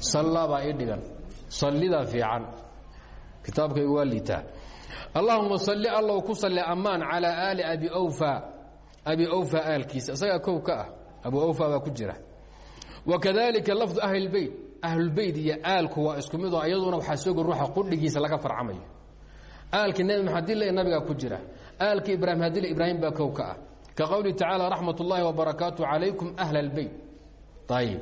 Speaker 1: sallaa baa ii dhigan sallidaa fiican. Kitaabkaygu waa liitaa allahuma salli allow ku salli ammaan calaa aali abi wfa abi awfa aalkiisa. Isagaa kow ka ah. Abu awfa baa ku jira. Wakadalika lafdu ahli اlbeyt ahlulbeyt iyo aalku waa isku midoo iyaduna waxaa sooga ruuxa qudhigiisa laga farcamayo. Aalkii nebi maxamed dile nabigaa ku jira. Ibraahim hadile ibraahim baa ka ah. Ka qowlihi tacaala raxmat ullaahi wabarakaatu calaykum ahla اlbeyt ayib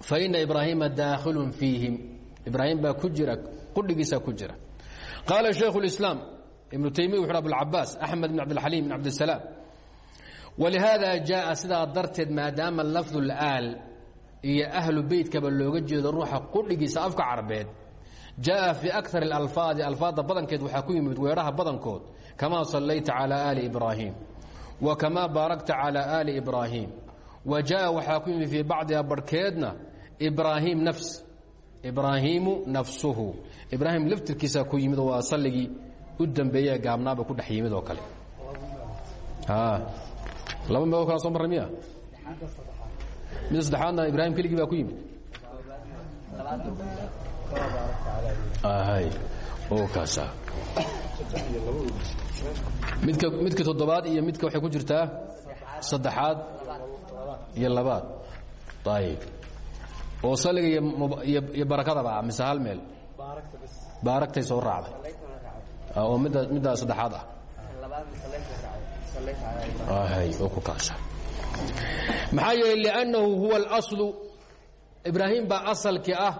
Speaker 1: faina ibraahiima daakhilun fiihim ibraahim baa ku jira qudhigiisaa ku jira qaala shaykhu اlislaam ibnu taymiya wuxu abulcabaas axmed bn cabdilxaliim bn cabdisalaam walihaada jaaa sidaa darteed maadaama lafdu اlaal iyo ahlu beytkaba looga jeedo ruuxa qudhigiisa afka carbeed jaءa fii akar اlalfaadi alfaadda badankeed waxaa ku yimid weedhaha badankood kamaa sallayta calى aali ibraahim wa kamaa baarakta calى aali ibraahim wa jaءa waxaa ku yimid fii bacdiha barhkeedna ibraahim nafs. Ibraahiimu nafsuhu. Ibraahim laftirkiisaa ku yimid waa salligii u dambeeye gaabnaaba ku dhex yimid oo kale. Laba meeoo kala soo marray miya? Mid saddexaadna ibraahim keligii baa ku yimid. Kaasa. Midka midka toddobaad iyo midka waxay ku jirtaa saddexaad iyo labaad. Ayib oo saliga iyo barakadaba ah mise hal meel. Baaragtay soo raacday. Oo midda middaa saddexaad ah. Oo ku kaasa maxaa yeeley liannahu huwa اlaslu ibraahim baa asalkii ah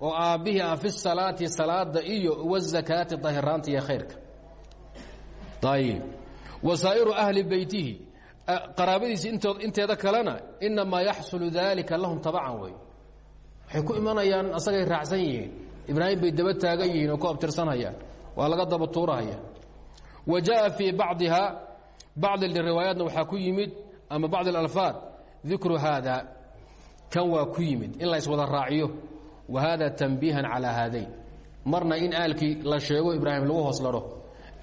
Speaker 1: oo aabbihii ah fi salaati salaada iyo wazakaati dahiraanta iyo khayrka. Ayib wasaa'iru ahli beytihi qaraabadiisi inteeda kalena inamaa yaxsulu dalika lahum tabacan wey waxay ku imanayaan asagay raacsan yihiin. Ibraahim bay daba taagan yihiin oo ku abtirsanayaan waa laga daba tuurahaya wa jaءa fii bacdiha bacdi riwaayaatna waxaa ku yimid ama bacd اlalfaad dikru haada. Kan waa ku yimid in la iswada raaciyo. Wa hada tanbiihan calaa haadayn. Marna in aalkii la sheego ibraahim lagu hoos laro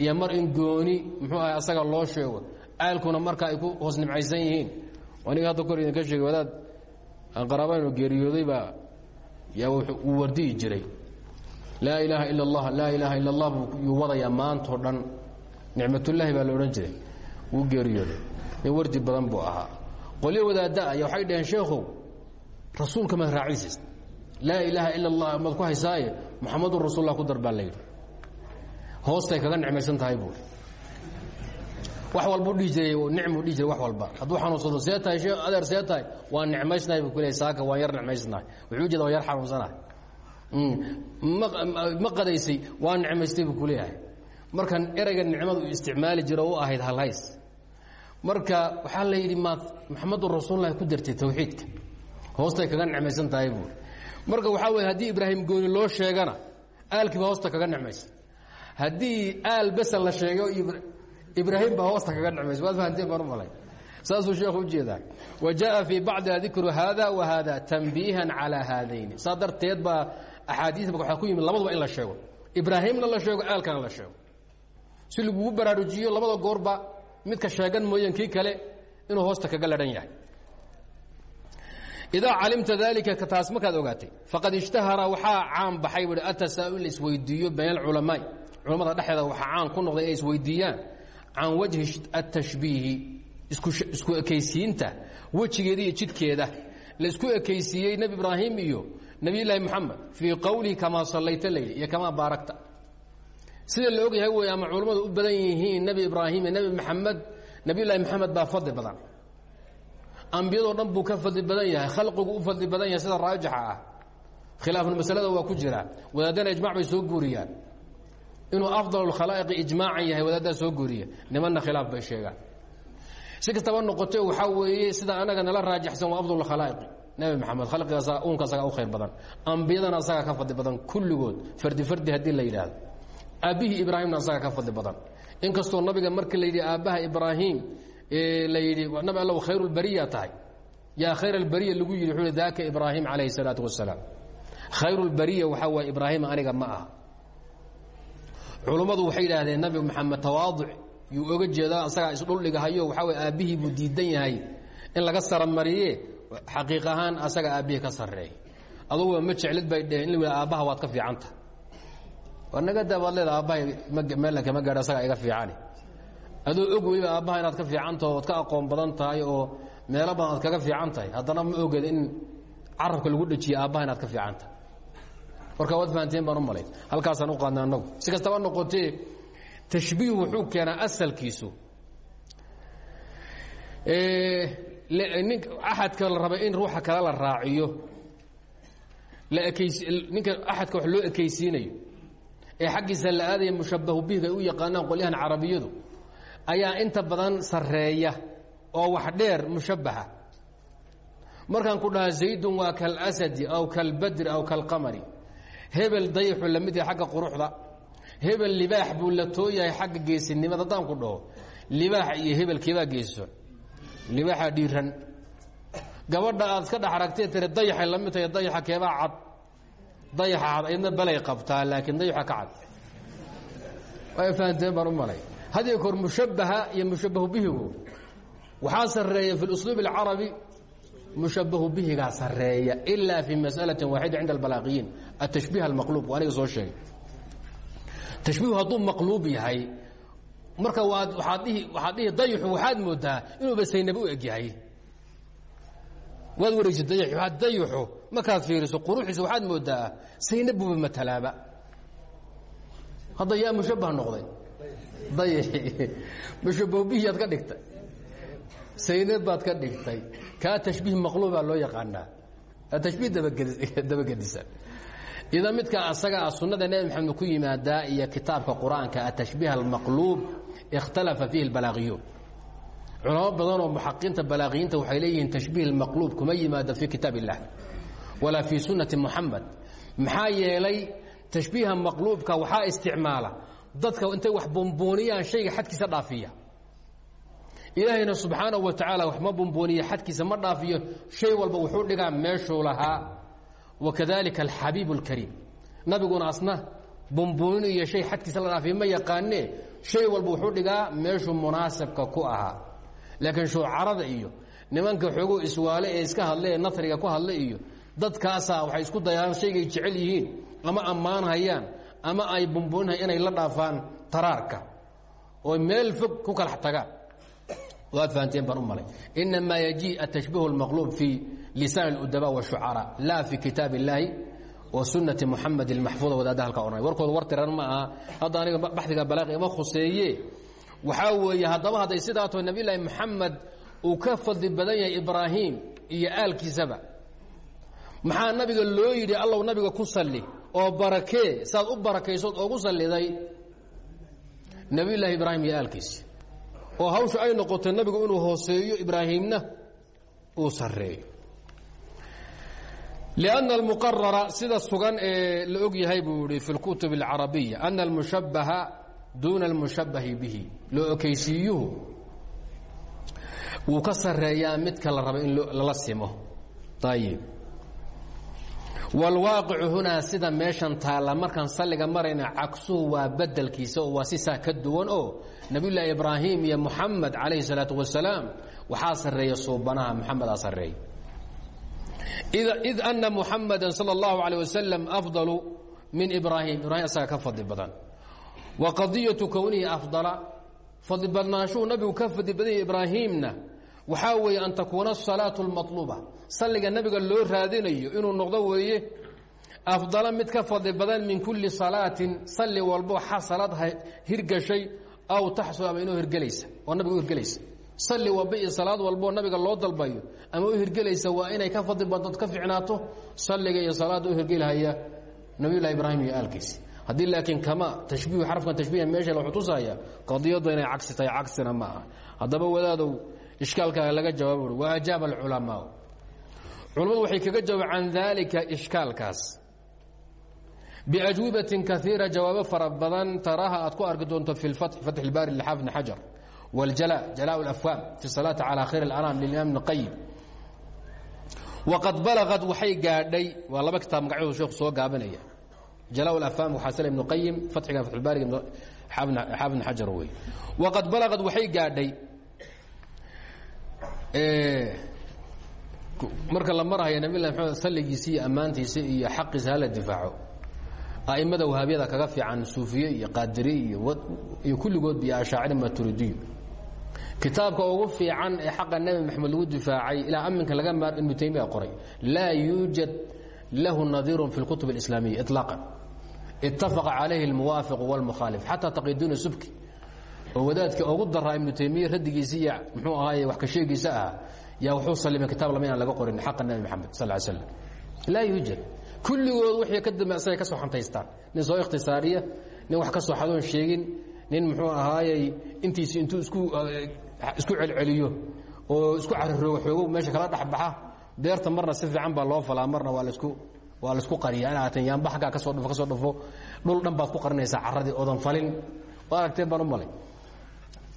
Speaker 1: iyo mar in gooni muxuu ahay asaga loo sheego aalkuna marka ay ku hoos nimcaysan yihiin. Aniga hadda kor idinka sheegay wadaad aan qaraabayno geeriyooday baa yaa uu wardiyi jiray. Laa ilaaha ila allah laa ilaaha ila allah buu wadayaa maantao dhan. Nicmatullaahi baa la jiray. Wuu geeriyooday. Nin wardi badan buu ahaa. Qolyo wadaadda aya waxay dhaheen sheekhow rasuulka maad raacaysays laa ilaaha ila allah maad ku haysaaye muxamadun rasuullah ku dar hoostay kaga nicmaysan tahay buui wax walbuu dhihi jiray nicmuu dhihi jiray wax walba. Hadduu xanuunsado see tahay adeer see tahay. Waan nicmaysnahay buu ku leey saaka waan yar nicmaysnahay. Wuxuu jeeda waan yar xanuunsanahay. Ma qadaysay waa nicmaystay buu ku leeyahay. Markan ereyga nicmadu isticmaali jiro u ahayd halhays. Marka waxaa la yidhi maad maxamedun rasuullahi ku dartay tawxiidka. Hoostay kaga nicmaysan tahay buui marka waxaa weye haddii ibraahim gooni loo sheegana aalkiiba hoosta kaga nicmaysa. Haddii aal besa la sheego ibraahim baa hoosta kaga nicmaysa waad fahanteen baan u malay. Saasuu sheekhu u jeedaa wa jaءa fii bacdiha dikru hada wa hada tanbiihan calىa haadayni. Saa darteed baa axaadiia waxaa ku yimid labaduba in la sheego. Ibraahimna la sheego aalkana la sheego. Si lagugu baraarujiyo labada goorba midka sheegan mooyeen kii kale inuu hoosta kaga ladhan yahay. Idaa calimta dalika taas markaad ogaatay faqad ishtahara waxaa caan baxay buui atasaa'ul isweydiiyo bayn alculamaai culamada dhexeeda waxaa caan ku noqday inay isweydiiyaan can wajhi atashbiihi isku ekaysiinta wejigeeda iyo jidkeeda la isku ekaysiiyey nebi ibraahim iyo nebiy llaahi moxamed fii qowlihi kamaa sallayta layidhi iyo kamaa baarakta sida la ogyahay wey ama culammadu u badan yihiin nebi ibraahim iyo nebi maxamed nebiy llaahi moxamed baa fadli badan ambiyadoo dhan buu ka fadli badan yahay khalqigu u fadli badan yahay sida raajixa ah masalada waa ku jira wadaadana ijmac bay soo guuriyaan inuu afdal khalaa'iqi ijmaacan yahay wadaaddaa soo guuriya. Nimanna khilaaf bay sheegaan. Si kastaba noqote waxaa weeye sida anaga nala raajixsan waa afdal khalaa'iqi. Nabi maxamed khalqiga uunka asaga u khayr badan ambiyadana asaga ka fadli badan kulligood fardi fardi haddii la yidhaahdo. Aabbihii ibraahimna asaga ka fadli badan. Inkastoo nabiga markii la yidhi aabbaha ibraahim la yidhi nabi alla khayr lbariya tahay. Yaa khayr albariya lagu yidhi wuxuu daaka ibraahim calayhi salaatu wasalaam khayr lbariya waxaa waye ibraahim aniga ma aha culummadu waxay yidhaahdeen nabi maxamed tawaaduc yuu oga jeedaa asagaa isdhuldhigahayo waxaa way aabbihii buu diidan yahay. In laga saramariye xaqiiq ahaan asaga aabbihii ka sarreey aduguba ma jeclid bay dheheen in la yidha aabbaha waad ka fiicanta. Waa naga daa baad leeda aabbahay meel kama gaadho asagaa iga fiicani. Adoo og weyba aabbaha inaad ka fiicantaho ood ka aqoon badan tahay oo meelo badan aad kaga fiican tahay. Haddana ma ogeed in carabka lagu dhejiye aabbaha inaad ka fiican tahay warkaa waad fahanteen baan u malayn halkaasaan u qaadna annagu. Si kastaba noqotee tashbiih wuxuu keenaa asalkiisu. Nin axadka la raba in ruuxa kale la raaciyo. La ekays ninka axadka wax loo ekaysiinayo ee xaggiisa la aadaya mushabahu bihiga ay u yaqaanaan qolyahan carabiyadu ayaa inta badan sarreeya oo wax dheer mushabbaha. Markaan ku dhaha zaydun waa kalasadi aw kalbadri aw kalqamari hebel dayixu la mid yahay xagga quruxda. Hebel libaax buu la tooyahay xagga geesinimada haddaan ku dhaho. Libaax iyo hebelkeebaa geesiso libaaxaa dhiiran gabadha aad iska dhex aragtee tiri dayaxay la mid tahay cad. Dayaxa cad aydna balay qabtaa laakiin dayaxa ka cad. Way fahanteen baan u malay. Hadiyo koor mushabbaha iyo mushabbahu bihigu waxaa sarreeya fi اlusluub mushabahu bihigaa sareeya ilaa fi masalati waaxida cinda albalaqiyiin atashbiih almaqluub waa aniga soo sheegay. Tashbiihu hadduu maqluub yahay marka waxaad dhihi dayixu waxaad moodaa inuuba saynabi u egyahay waad wareegsid dayax dayixu markaad fiiriso quruxiisa waxaad moodaa saynab buuba matalaaba hadda yaa mushabah noqday. Dayaxi mushabahu bihi aad ka dhigtay. Saynab baad ka dhigtay kaa tashbiih maqluubaa loo yaqaanaa. Tashbiih dabagedisan. Idan midka asaga ah sunnada nebi maxamed ku yimaadaa iyo kitaabka qur'aanka atashbiih almaqluub ikhtalafa fiihi albalaaqiyuun culamo badanoo muxaqiinta balaaqiyiinta waxay leeyihiin tashbiih almaqluub kuma yimaado fii kitaab illah walaa fii sunnati muxamed maxaa yeelay tashbiiha maqluubka waxaa isticmaala dadka intay wax buunbuuniyaan shayga xadkiisa dhaafiya ilaahayna subxaanahu wa tacaala wax ma bumbuuniya xadkiisa ma dhaafiyo shay walba wuxuu dhigaa meeshuu lahaa. Wakadalika alxabiib اlkariim nabiguna asna bumbuunin iyo shay xadkiisa la dhaafiya ma yaqaanee shay walba wuxuu dhigaa meeshuu munaasabka ku ahaa. Laakiin shuucarada iyo nimanka xooguu iswaale ee iska hadle ee ku hadla iyo dadkaasaa waxay isku dayaan shaygay jecel yihiin ama ammaan hayaan ama ay bumbuuninhay inay la dhaafaan taraarka. Oo meel fog ku kala tagaan waad fahanteen baan u malay inamaa yaji atashbiih اlmaqluub fii lisaan اludaba wالshucaraa laa fi kitaab اllaahi wa sunati muxamed اlmaxfuuda wadaadda halka odhanay warkooda war tiran ma aha hadda aniga baxdiga balaaqi ima khuseeye waxaa weeye haddaba hadday sidaa too nabiy llaahi moxamed uu ka fadli badan yahay ibraahim iyo aalkiisaba maxaa nabiga loo yidhi allow nabiga ku salli oo barakee saad u barakaysood oogu salliday nabiy llaahi ibraahim iyo aalkiisi oo hawshu ay noqotay nabigu inuu hooseeyo ibraahimna uu sareeyo لأن المqرر sida sugan ee la og yahay buu i في الكتب العرaبية أن المشhaبهa duنa المشhaبه bه loo okeysiiyuhu wuu ka sareeyaa midka la rabo in lala simo ayb والواaqiع hunaa sida meeshan taala markaan saliga marayna cagsuhu waa bedelkiisa oo waa sisaa ka duwan oo نabiy لlahi ibrahim iyo محamed عalaيه الصلاaةu وaسلاaم waxaa sareeya suubanaha محamedaa sareeya id ana muxamada salى اllahu alيه waslm afضalu min ibraahim ibrahim asaga ka fadli badan wa qadiyatu kownihi afdala fadli badnaanshuu nabigu ka fadli badanya ibraahimna waxaa weeye an takuuna الsalaaةu اlmaطluba salliga nabiga loo raadinayo inuu noqdo weeye afdala mid ka fadli badan min kuli salaatin salli walbo xasalad hirgashay aw taxsul ama inoo hirgelaysa oo nabiga u hirgelaysa. Salli walba iyo salaad walboo nabiga loo dalbayo ama u hirgelaysa waa inay ka fadli badad ka ficnaato salliga iyo salaadda u hirgelhaya nabiyullahi ibraahim iyo aalkiisi haddii laakiin kama tashbiihu xarafkan tashbiiha meesha la xutusaya qadiyadda inay cagsi tahay cagsina ma aha. Haddaba wadaadow laga jawaab ui wa ajaaba alculamaa? Culammadu waxay kaga jawaab can daalika biajwibatin kaiira jawaabo fara badan taraha aad ku arki doonto fi fatx ilbaari lxaafid bn xajar واljلاء جلاء الأفهاam في الصلاة عalى khayر الأنام للإmام بن qayim وqad balغad waxay gaadhay waa laba kitaab magacyoodu sheeku soo gaabinaya جلاء الأفهاam waxaa sl iبن qayim fatxiga fatxulbaariga xaafid بن xajar wey وqad balغad waxay gaadhay marka la marhaya nabi llahi mxamed salligiisa iyo ammaantiisa iyo xaqiisa hala difaaco a'immada wahaabyada kaga fiican suufiye iyo qaadiri iyo kulligood iyo ashaaciri maturidiyo kitaabka ugu fiican ee xaqa nebi maxamed lagu difaacay ilaa aminka laga maar ibnu taymiya qoray laa yuujad lahu nadiirun fi اlkutub اlislaamiya iطlaaqan itafaqa calayhi اlmuwaafiqu wاlmukhaalif xataa taqiduuna subki oo wadaadka ugu daraa ibnu taymiya raddigiisa iyo muxuu ahaaye wax ka sheegiisa ahaa yaa wuxuu salimay kitab lama inaan laga qorin xaqa nebi maxamed sal ly slam laa yuujad kulligood wixii ka dambe ka soo xantaystaan. Nin soo ikhtisaariya nin wax ka soo xadoon sheegin nin muxuu ahaayey intiisi intuu isku isku celceliyo oo isku cariroogo xoogo meesha kala dhexbaxa beerta marna si fiican baa loo falaa marna waa lasku waa la isku qariya in aatan yaanba xaggaa ka soo dhufo ka soo dhufo dhul dhan baad ku qarinaysaa carradii oodan falin. Waa baan u malay.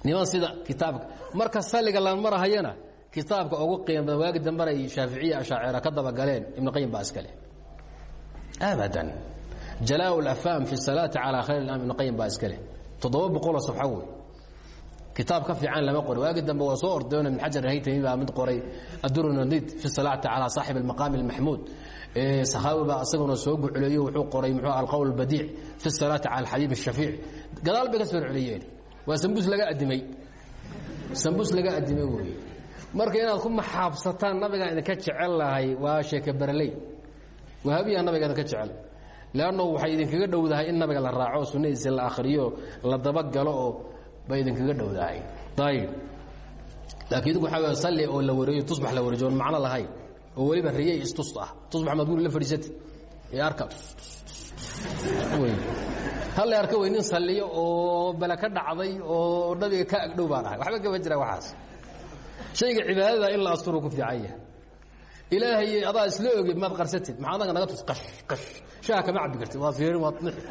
Speaker 1: Niman sida kitaabka marka salliga la marahayana kitaabka ugu qiima badan waagi dambena ay shaaficiya ka dabagaleen ibnu qayim baa iska leh abadan. Jalaa afham fi salaati calaa khayr lam ibn qayim baa iska leh. Toddoba boqoloo safxo wey kitaab ka fiican lama qorin waagi dambe waa soo ordayona ibn xajar haytami baa mid qoray. Adurunadid fi salaati calaa saaxib almaqaami almaxmuud sakhawi baa isaguna soo guculeeyo wuxuu qoray muxuu alqowl albadiic fi salaati cala alxabiib ashafiic gadaal bay ka soo celiyeen. Waa sambus laga adimay sambus laga adimay wey marka inaad ku maxaabsataan nabigaa idinka jecel lahay waa sheeke berley wahaabiyaa nabiga idinka jecel. Leanno waxay idinkaga dhowdahay in nabiga la raaco sunnadiisa la akhriyo la dabagalo oo bay idinkaga dhowdahay. Ayib laakiin idinku waxaa wey salli oo la wareeyo tusbax la wareejo oon macno lahayn oo weliba riyay istus ah. Tusbax maad guri la fadhiisati ee arka. Halla arka wey nin salliyo oo bale ka dhacday oo nabiga ka agdhow baan ahay waxba kama jira waxaas. Shayga cibaadada in la asturo ku fiican yahay ilaahay adaa isla oge maad qarsatid. Maxaa anaga naga tus? Qash qash shaha kama cabbi kartid. Waa fiirin waad nixi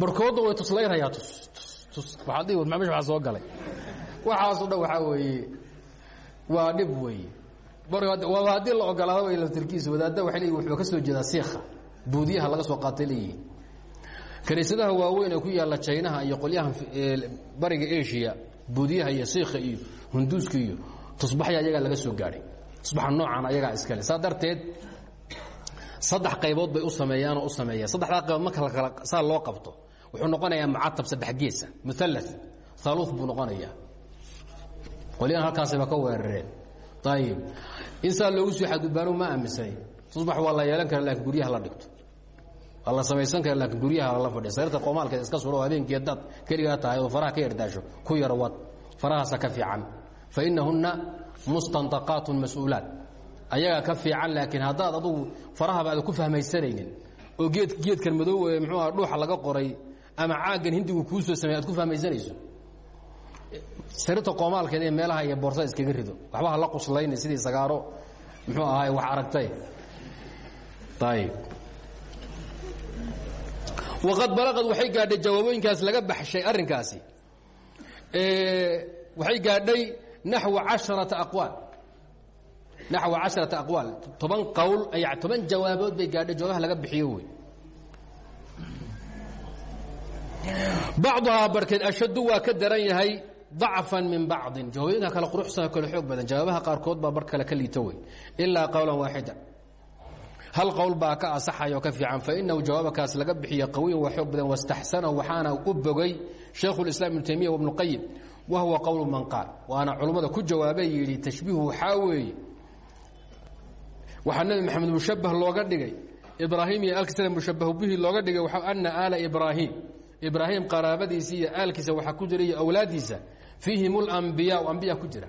Speaker 1: barkoodda way tuslaynhayaa tus tus tus. Waxaad dhihi wad maamish waxaa soo galay? Waxaasoo dhan waxaa weeye waa dhib weeye. Marka haddii la ogolaado way laftirkiisa wadaadda waxay leeyihiin wuxuu ka soo jeedaa siikha buudiyaha laga soo qaatay leeyihiin. Kaniisadaha waaweyn ee ku yaalla jaynaha iyo qolyahan bariga asia buudiyaha iyo siikha iyo hunduuska iyo tusbaxya ayagaa laga soo gaadhay tusbaxa noocan ayagaa iskale saa darteed saddex qaybood bay u sameeyaanoo u sameeyaan. Saddexdaa qaybood marka saa loo qabto wuxuu noqonayaa mucatab saddex geesa. Mualla haluuf buu noqonayaa. Qolyahan halkaasayba ka weerareen. Ayib in saa loogu soo xadgudbaano ma aaminsany tusbax waa la yeelan kara laakiin guryaha la dhigto. Waa la samaysan kara laakiin guryaha la fadhiya sariirta qoomaalkeed iska suro habeenkii haddaad keligaa tahay oo faraha ka yardaasho ku yar wad. Farahaasa ka fiican fa innahunna mustanطaqaatun mas'uulaat ayagaa ka fiican laakiin haddaad adugu farahaba aada ku fahmaysanaynin oo geed geedkan madow ee muxuu aha dhuuxa laga qoray ama caaggan hindigu kuu soo samey ad ku fahmaysanayso sariirta qoomaalkeed ee meelaha iyo boorsada iskaga rido waxba ha la quslayni sidii sagaaro muxuu ahaay wax aragtay ayib waqad balaqad waxay gaadhay jawaabooyinkaas laga baxshay arrinkaasi waxay gaadhay naxwa casharata aqwaal naxwa casharata aqwaal toban qowl ay toban jawaabood bay gaadhay jawaabaha laga bixiyo wey bacduhaa barkeed ashaddu waa ka daran yahay ضacفa min bacضi jawaabooyinka kale quruxsan kale xoog badan jawaabaha qaarkood baa bar kale ka liito wey ilaa qowla waaxida hal qowl baa ka asaxaya oo ka fiican fainahu jawaabakaas laga bixiya qawiyan waa xoog badan waاstaxsanahu waxaana u bogay shaykhu اiسlam ibnu taymiya wbnu qayim wa huwa qowl man qaal waana culummada ku jawaabay yidhi tashbiihu waxaa weeye waxaa nebi maxamed mushabah looga dhigay ibraahim iyo alkisna mushabahu bihi looga dhigay ana aala ibraahim ibraahim qaraabadiisa iyo aalkiisa waxaa ku jira iyo awlaadiisa fiihim اlambiyaa ambiya ku jira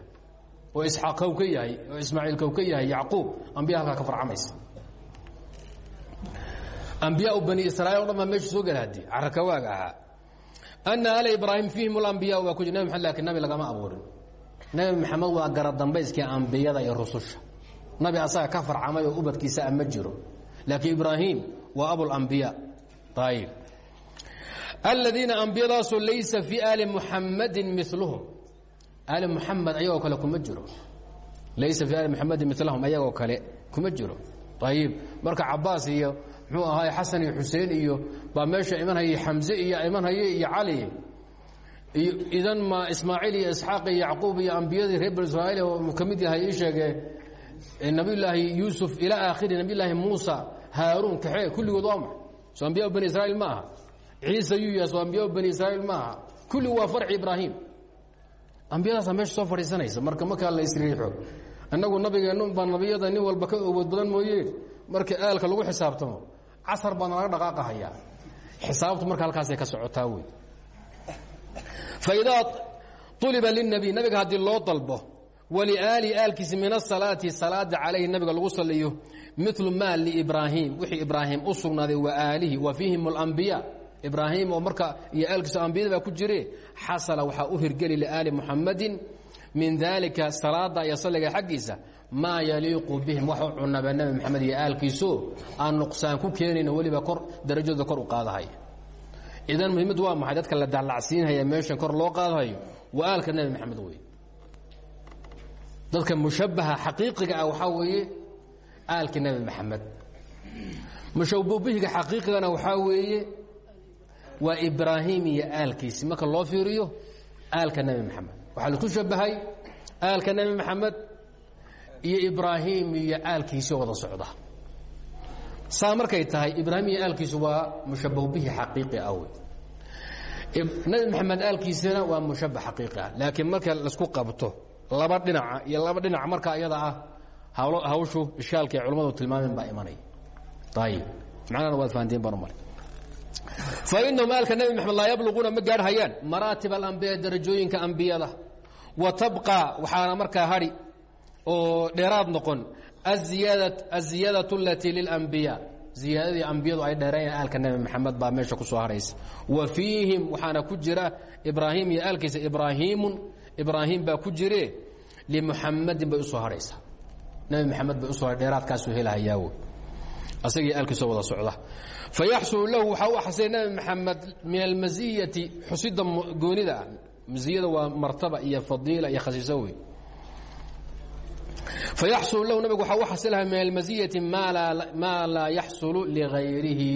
Speaker 1: oo isxaaq kow ka yahay oo ismaaciil kow ka yahay yacquub ambiya halkaa ka farcamaysa ambiyaa bani israiil o dhan baa meesha soo gala hadi carakawaaga ahaa ana ala ibraahim fiihim اlambiya waa ku jira nabi maxamed laakiin nabi lagama abuurin nabi maxamed waa garadambayskii ambiyada iyo rususha nabi asaga ka farcamay oo ubadkiisa a ma jiro laakiin ibraahim waa abulambiya ayib aladiina ambiyadaasoo laysa fii aali muxamadin miluhum aali muxamed ayagoo kale kuma jiro laysa fii aali muxamadin milahum ayagoo kale kuma jiro ayib marka cabaas iyo muxuu ahaay xasan iyo xuseen iyo baa meesha imanhaya xamse iyo imanhaya iyo cali iyo idan ma ismaaciil iyo isxaaq iyo yacquub iyo ambiyadii reer israa'iil uu ka yahay ii sheege nabiyulaahi yuusuf ilaa aakhiri nabiyulaahi muusa haaruun kaxee kulligood waa maay soo ambiya bani israiil ma aha. Ciise yuu yahay bani israiil ma aha. Waa farci ibraahim. Ambiyadaasaa meesha soo fadhiisanaysa marka markaa la isriixo annagu nabigeennu baa nabiyada nin walba ka ogood badan mooyee. Marka aalka lagu xisaabtamo casar baana laga dhaqaaqahayaa. Xisaabtu marka halkaasay ka socotaa wey faidaa uliba lilnabiy nabiga haddii loo dalbo waliaali aalkiisi min asalaati salaada calayhi nabiga lagu saliyo milu maa liibraahim wixii ibraahim u wa aalihi wa fiihim اlambiya ibraahim oo marka iyo aalkiisa ambiyada baa ku jire xasala waxaa u hirgeli liaali muxamadin min daalika salaada iyo saliga xaggiisa maa yaliiqu bihim wax u cunaba nebi maxamed iyo aalkiiso aan nuqsaan ku keenayno weliba kor darajooda kor u qaadahaya idan muhiimadu waa maxay? Dadka la dallacsiinhaya meesha kor loo qaadahayo waa aalka nebi maxamed wey dadka mushabaha xaqiiqiga ah waxaa weeye aalka nebi maxamed. Mushababihiga xaqiiqigana waxaa weeye waa ibraahim iyo aalkiisi marka loo fiiriyo aalka nebi maxamed. Waxaa la isku shabahay aalka nebi maxamed iyo ibraahim iyo aalkiisii wada socda. Saa markay tahay ibraahim iyo aalkiisu waa mushabahu bihi xaqiiqi ah wey nebi maxamed aalkiisana waa mushabah xaqiiqi ah laakiin marka la isku qabto laba dhinaca iyo laba dhinac marka iyada ah hawshu ishaalka ay culamadu tilmaameen baa imanaya ayib macnahana waad fahanteen baan u maray. Fainahum aalka nebi maxamed laa yabluquuna ma gaarhayaan maraatib alambiya darajooyinka ambiyada wa tabqa waxaana markaa hadhi oo dheeraad noqon. Aziyaadaة اlatii lilambiya ziyaadadii ambiyadu ay dheereeyeen aalka nebi maxamed baa meesha ku soo harhaysa wa fiihim waxaana ku jira ibraahim iyo aalkiisa ibraahiimu ibraahim baa ku jire limuxamadin bay u soo hadhaysaa nabi maxamed bay u soo dheeraadkaasuu helahayaawo asagii aalkiisoo wada socda. Fayaxsulu lahu waxaa u xasilay nabi maxamed min almasiyati xusida goonida. Ah waa martaba iyo fadiila iyo khasiiso wey fayaxsulu lahu nabigu waxaa u xasilaha min almasiyati maa laa yaxsulu ligayrihi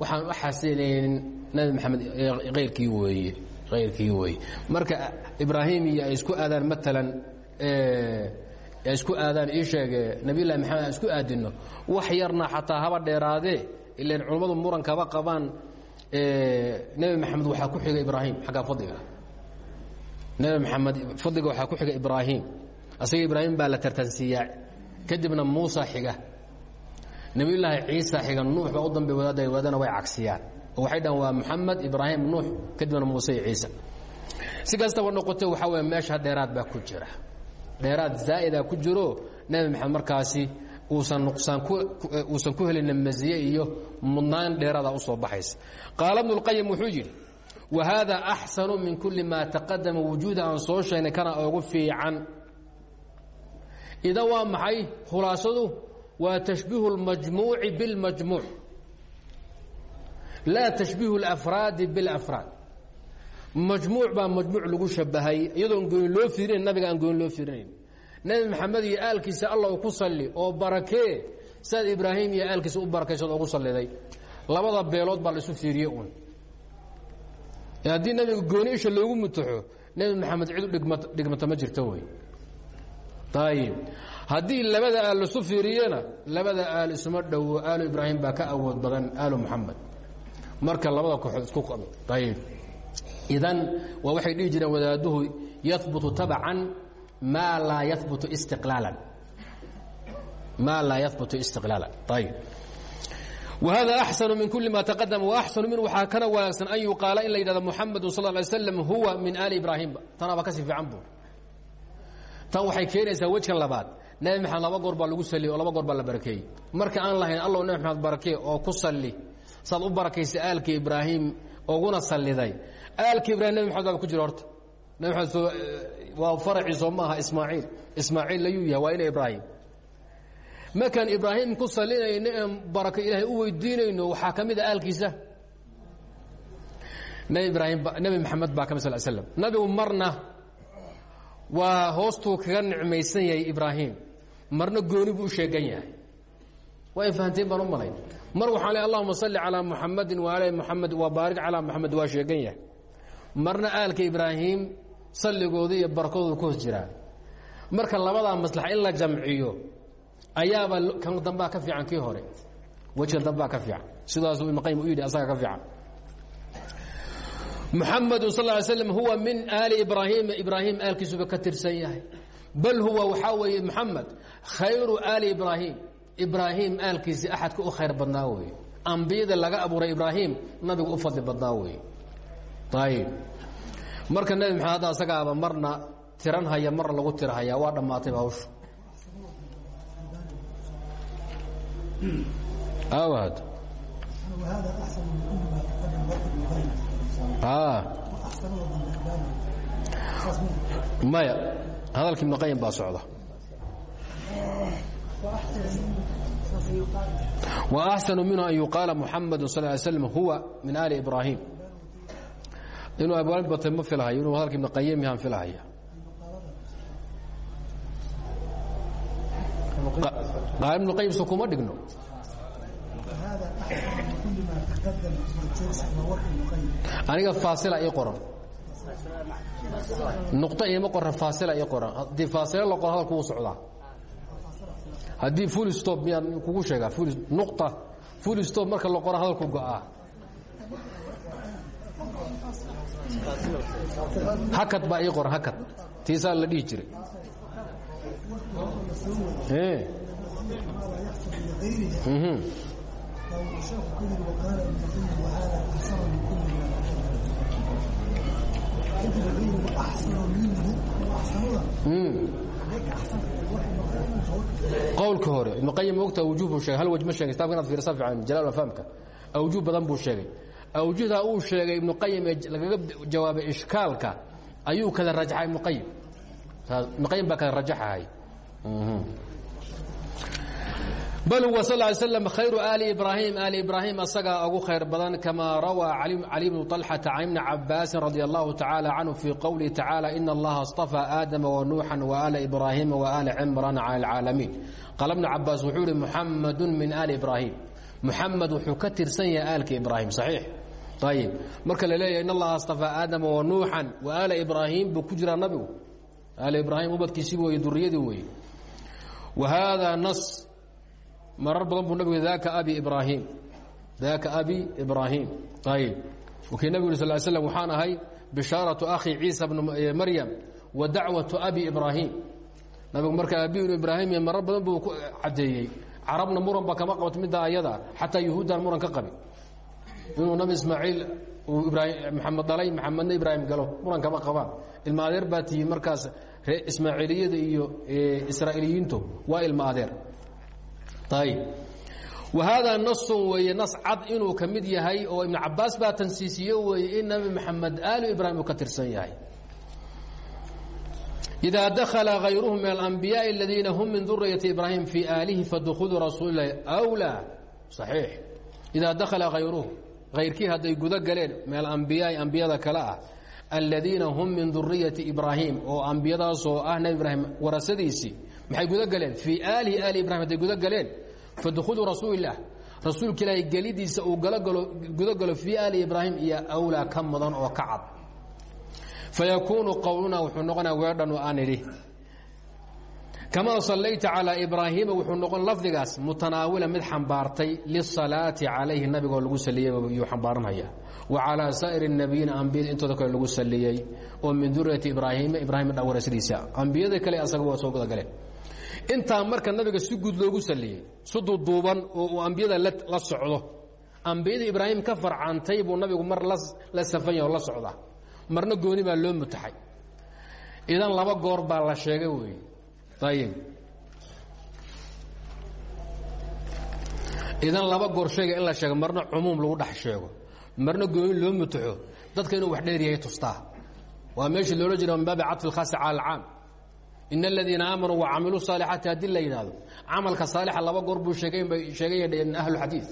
Speaker 1: waxaan u xasilaynin nabi maxamed ayrkii weeye ayrkii weeye marka ibraahim iyo ay isku aadaan maalan ay isku aadaan ii sheege nabiyllahi maxamed aan isku aadinno wax yarna xataa haba dheeraadee ilan culammadu murankaba qabaan nebi maxamed waxaa ku xiga ibraahim xagga fadliga nebi maxamed fadliga waxaa ku xiga ibraahim asaga ibraahim baa la tartansiiyaa kadibna muusa xiga. Nebiyullaahi ciisa xiga nuux baa u dambe wadaada wadaadana way cagsiyaan oo waxay dhahan waa moxamed ibraahim nuux kadibna muuse iyo ciisa. Si kastaba noqote waxaa weya meesha dheeraad baa ku jira. Dheeraad zaa'ida ku jiro. Nebi maxamed markaasi uusan nuqsaan uusan ku helina masiye iyo mudnaan dheeraada u soo baxaysa. Qaala bnu اlqayim wuxuu yidhi wa haada axsanu min kuli maa taqadama wujuuda aan soo sheegnay kana ogu fiican idan waa maxay khulaasadu waa tashbiihu اlmajmuuci biاlmajmuuc laa tashbiihu اlafraadi biاlafraad majmuuc baa majmuuc lagu shabahay iyadoon gooni loo fiirinayn nabiga aan gooni loo fiirinayn nebi maxamed iyo aalkiisa alla ku salli oo barakee siaad ibraahim iyo aalkiisa u barakaysood ugu salliday labada beelood baa la isu fiiriye un haddii nabiga gooni isha loogu mutaxo nebi maxamed cid u dhigmata ma jirto wey ayib haddii labada aal lasu fiiriyena labada aal isuma dhowo aalu ibraahim baa ka awood badan aalu muxamed marka labada kooxood isku ayib idan waa waxay dhihi jireen wadaaduhu yahbutu tabcan maa laa yahbutu istiqlaalan maa laa yahbutu istiqlaalan ayib whada axsanu min kuli ma taqadama waaxsanu min waxaa kana wanaagsan an yuqaala in la yidhahdo muxamadu sal lay slam huwa min aali ibraahimba tanaaba ka sii fiican bu tan waxay keenaysaa wejkan labaad. Nebi maxamed laba goor baa lagu saliy oo laba goor baa la barakeeyey marka aan lahayn allow nebi maxamed barakee oo ku salli. Saad u barakaysa aalka ibraahim oguna salliday. Aalka ibrahim nebi maxamed baa ku jira horta. Nebi maxamed waa faraciiso maaha ismaaciil. Ismaaciil layuu yahay waa ina ibraahim. Markaan ibraahim ku salinayno en barako ilaahay u weydiinayno waxaa ka mid a aalkiisa. Nebi ibraahim nebi maxamed baa ka mid sal slam nabigu marna waa hoostuu kaga nicmaysan yahay ibraahim. Marna gooni buu u sheegan yahay. Waa fahanteen baan u malayn. Mar waxaa le allahuma salli calaa muxamadin waali muxamed waa baarik calaa muxamed waa sheegan yahay. Marna aalka ibraahim salligooda iyo barakadooda ku hoos marka labadaa maslaxa in la jamciyo ayaaba kan dambaa ka fiican kii hore. Wejkan dambaa ka fiican. Sidaasuu ibn qayim u yidhi asaga ka fiican muxamadu sal ly slam huwa min aali ibraahima ibraahim aalkiisuba ka tirsan yahay. Bal huwa waxaa weeye muxamed khayru aali ibraahim ibraahim aalkiisii axadka u khayr badnaa weeye. Ambiyada laga abuuray ibraahim nabigu u fadli badnaa weeye. Ayib marka nebi maxamed asagaaba marna tiran haya marna lagu tirahaya waa dhammaatay hawshu. Awad maya hadalka ibn qayim baa socda وأxsن minhu an yuqaala muxamadu sal ly slm huwa min ali ibraahim inuu abwaab batay ma filhayo inuu hadalka ibn qayim yahan filhaya qaal ibn qayim so kuma dhigno aniga faasila ii qoran nuqto iima qoran faasila ii qoran. Haddii faasilo la qoro hadalku wuu socdaa. Haddii full stop miyaan kugu sheegaa nuqta full stop marka la qoro hadalku go'aa. Hakad baa ii qoran hakad. Tiisaa la dhihi jiray qowlka hore ibn qayim mogta awjuh buu sheegay. Hal waj ma sheegay kitabka inaad fiirsa fiican jalaal fahamka. Awjuh badan buu sheegay. Awjuhda uu sheegay ibnu qayim ee lagaga jawaabay ishkaalka ayuu kala rajaxay ibnu qayim ibnuqayim baa kale rajaxahay bal huwa sal ly slam khayru aali ibraahim aali ibraahim asagaa ugu khayr badan kamaa rawaa cali bnu طalxata can ibni cabaasin radi allahu tacaala canhu fii qowlihi tacaala ina allaha اstafaa aadama wanuuxan waaala ibraahiima waaala cimraana cala alcaalamiin qala bnu cabaas wuxuu ihi muxamadu min aali ibraahim muxamed wuxuu ka tirsan yahay aalka ibraahim saxiix. Ayib marka la leeyahay in allaha astafaa aadama wanuuxan waaala ibraahim buu ku jiraa nabigu. Aali ibraahim ubadkiisi weeye duriyadii weeye wa haadaa nas marar badan buu nabig daaka abi ibraahim. Daaka abi ibraahim. Ayib wakii nabig uri sal slam waxaan ahay bishaaratu akhi ciisa bnu maryam wa dacwatu abi ibraahim. Nabigu marka abi ibnu ibraahim iyo marar badan buu ku caddeeyey. Carabna muranba kama qabato middaa ayada xataa yuhuuddan muran ka qabin inuu nabi ismaaciil uu ibraahim maxamed dhalay maxamedna ibraahim galo muran kama qabaan. Ilma adeer baa tihiin markaas ismaaciiliyada iyo israa'iiliyiintu waa ilma adeer ayb haadaa nasun weeye nas cad inuu ka mid yahay oo ibnu cabaas baa tansiisiye weeye in nabi maxamed aali ibraahim uu ka tirsan yahay idaa dakala hayruhu min alambiyaai aladiina hum min duriyati ibraahim fii aalihi fadkhuluu rasuulilahi wlaa aiix idaa dakala hayruhu hayrkii hadday guda galeen min alambiyaai ambiyada kale ah aladiina hum min duriyati ibraahim oo ambiyadaasoo ah nabi ibraahim warasadiisii maxay gudo galeen? Fii aalihi aali ibrahim hadday gudo galeen? Fadkhuluu rasuulilah rasuulka ilaahay gelidiisa uu galogalo gudogalo fii aali ibraahim iyo awlaa ka mudan oo ka cad fayakuunu qowluna wuxuu noqonaya weedhan oo aan idhi. Kamaa sallayta calaa ibraahiima wuxuu noqon lafdigaas mutanaawila mid xambaartay lisalaati calayhi nabigoo lagu saliyey yuu xambaaranhaya wa calaa saa'ir الnabiyiina ambiyada intooda kale lagu saliyey oo min duriyati ibraahiima ibraahim dhawarasadiisa ambiyada kale asaga waa soo godagaleen intaa marka nabiga si guud loogu saliyey si duuduuban oo uu ambiyada la socdo. Ambiyada ibraahim ka farcantay buu nabigu mar la safanya oo la socda marna gooni baa loo mutaxay. Idan laba goor baa la sheegay wey ayib idan laba goor sheega in la sheego marna cumuum lagu dhex sheego. Marna gooni loo mutaxo. Dadka inuu wax dheeryahay tustaa. Waa meeshii loola jira min baabi caطfi اlkhaasi cala alcaam in aladiina aamanuu wacamiluu saalixaati haddii la yidhaahdo camalka saalixa laba goor buu sheegay bay sheegaya dheen ahlu xadiid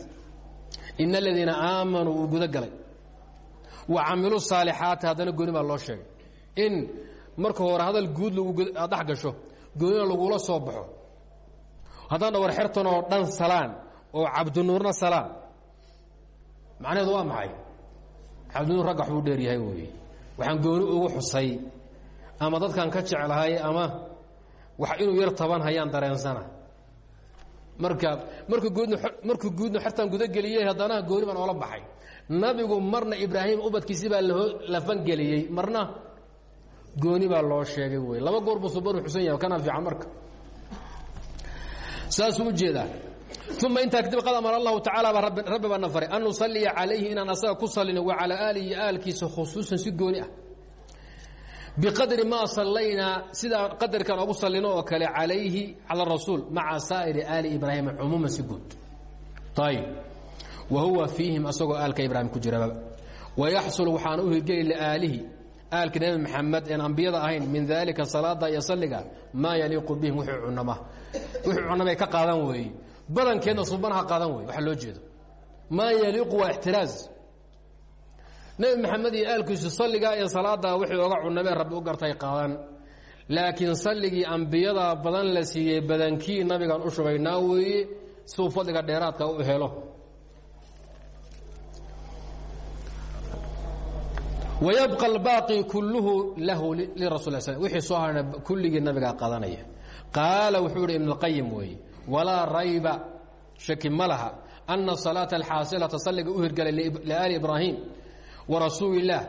Speaker 1: in aladiina aamanuu uu gudo galay wa camiluu saalixaati haddana gooni baa loo sheegay in marka hore hadal guud lagu dhex gasho goonina lagula soo baxo haddaan dhawar xertan oo dhan salaan oo cabdinuurna salaan macnaheedu waa maxay cabdinuur ragga waxbuu dheer yahay weeye waxaan gooni ugu xusay ama dadkan ka jeclahay ama wax inuu yar taban hayaan dareensana marka marka guudna markuu guudna xertaan gudageliyey haddana gooni baan oola baxay. Nabigu marna ibraahim ubadkiisi baa loo lafangeliyey marna gooni baa loo sheegay wey. Laba goor buu suban xusan yahay kana fiican marka. Saasuu u jeedaa uma intaa kadib qad amar allahu tacaala baa rabbi baa na faray an nusaliya calayhi inaan asaga ku salino wa calaa aalihi aalkiisa khusuusan si gooni ah biqadri maa sallaynaa sidaa qadarkan ogu sallino oo kale calayhi cala rasuul maca saa'iri aali ibraahima cumuuman si guud. Ayib wa huwa fiihim asagoo aalka ibraahim ku jiraba wayaxsul waxaana u hirgeli liaalihi aalka nebi maxamed een ambiyada ahayn min daalika salaada iyo salliga maa yaliiqu bihim wixii cunama. Wixii cunamay ka qaadan weeye badankeedna subanaha qaadan weye waxaa loo jeedo. Maa yaliiqu waa ixtiraaz nebi maxamed iyo aalkiisu salligaa iyo salaadaa wixii oga cunamee rabbi u gartay qaadan laakiin salligii ambiyada badan la siiyey badankii nabigan u shubaynaa weeye fadliga dheeraadka u helo. Wayabqa albaaqi kulluhu lahu lirasul sl wixii soo harna kulligii nabigaa qadanaya qaala wuxuu ihi ibn اlqayim weeye walaa rayba. Shaki ma laha. Ana salaata alxaasilata salliga u hirgalay liaali ibraahim warasuuli illaah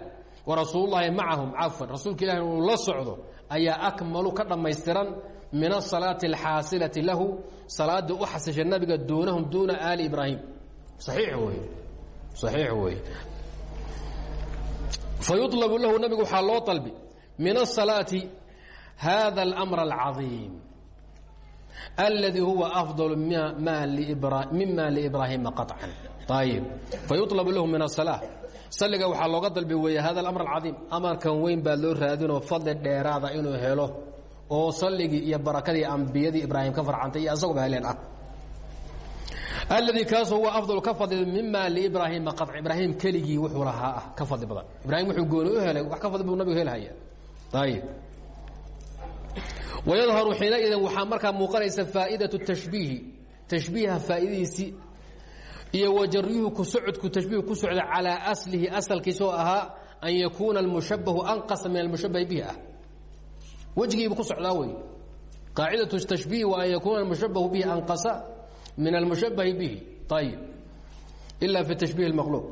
Speaker 1: warasuulullaahi macahum cafwan rasuulka ilahi inuu la socdo ayaa akmalu ka dhammaystiran min asalaati alxaasilati lahu salaada u xasishay nabiga duunahum duuna aali ibraahim saxiix wey saxiix weeye fayuطlabu lahu nabigu waxaa loo dalbi min asalaati hada اlamr alcadiim aladi huwa afضal mima liibraahima qaطcan ayib fayuطlabu lahu min asalaa salliga waxaa looga dalbi weeye hada alamr alcadiim amarkan weyn baa loo raadinoo fadli dheeraada inuu helo oo salligii iyo barakadii ambiyadii ibraahim ka farcantay iyo asaguba ah. Alladii kaasoo huwa afdal ka fadli mima liibraahiima qac ibraahim keligii wuxuu lahaa ah ka fadli badan. Ibraahim wuxuu gooni u helay wax ka fadli buu nabigu helhaya ayib wayadharu xiinaidin waxaa markaa muuqanaysa faa'idaةu tashbiihi. Tashbiiha faa'iidadiisii iyo wajaryuhu ku socodku tashbiih ku socda calaa aslihi asalkiisaoo ahaa an yakuuna almushabahu anqasa min almushabahi bihi ah. Wejigiibu ku socdaa wey qaacidatu tashbiih waa an yakuuna almushabahu bihi anqasa min almushabahi bihi. Ayib ila fi tashbiih اlmaqluuq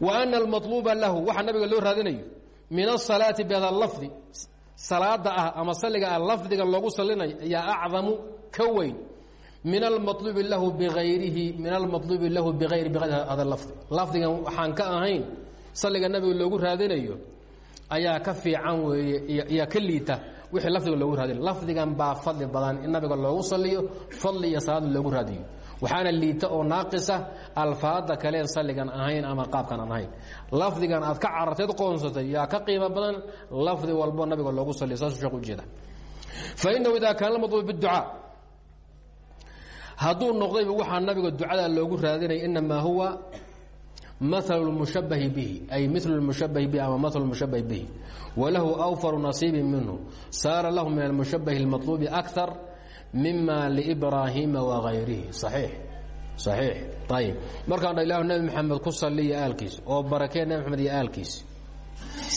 Speaker 1: wa ana almaluuba lahu waxaa nabiga loo raadinayo min asalaati beeda lafdi salaada ah ama salliga ah, lafdiga loogu salinay ayaa acdamu ka min almaluubi lahu biayrihi min almaluubi lahu biayri biayri hada lafdi. Lafdigan waxaan ka ahayn saliga nabiga loogu raadinayo ayaa ka fiican weeye iyaa ka liita wixii lafdiga loogu raadinayo. Lafdigan baa fadli badan in nabiga loogu saliyo fadli iyo salaada loogu raadiyo. Waxaana liita oo naaqisa alfaada kaleen saligan ahayn ama qaabkan aan ahayn. Lafdigan aad ka cararteed qoonsatay yaa ka qiimo badan lafdi walbo nabiga loogu saliyo saasuu sheekh ujeeda fainahu ida kaana lmadluub biducaa hadduu noqdayba waxaa nabiga ducada loogu raadinaya inamaa huwa maal mushabahi bihi ay mil mushabahi bihi ama maal mushabahi bihi. Walahu awfaru nasiibin minhu saara lahu min almushabahi اlmaطluubi akar mima libraahiima wagayrihi aiix aiix ayib markaan dha ilahu nebi maxamed ku saliya aalkiisa oo barakee nebi maxamed iyo aalkiisi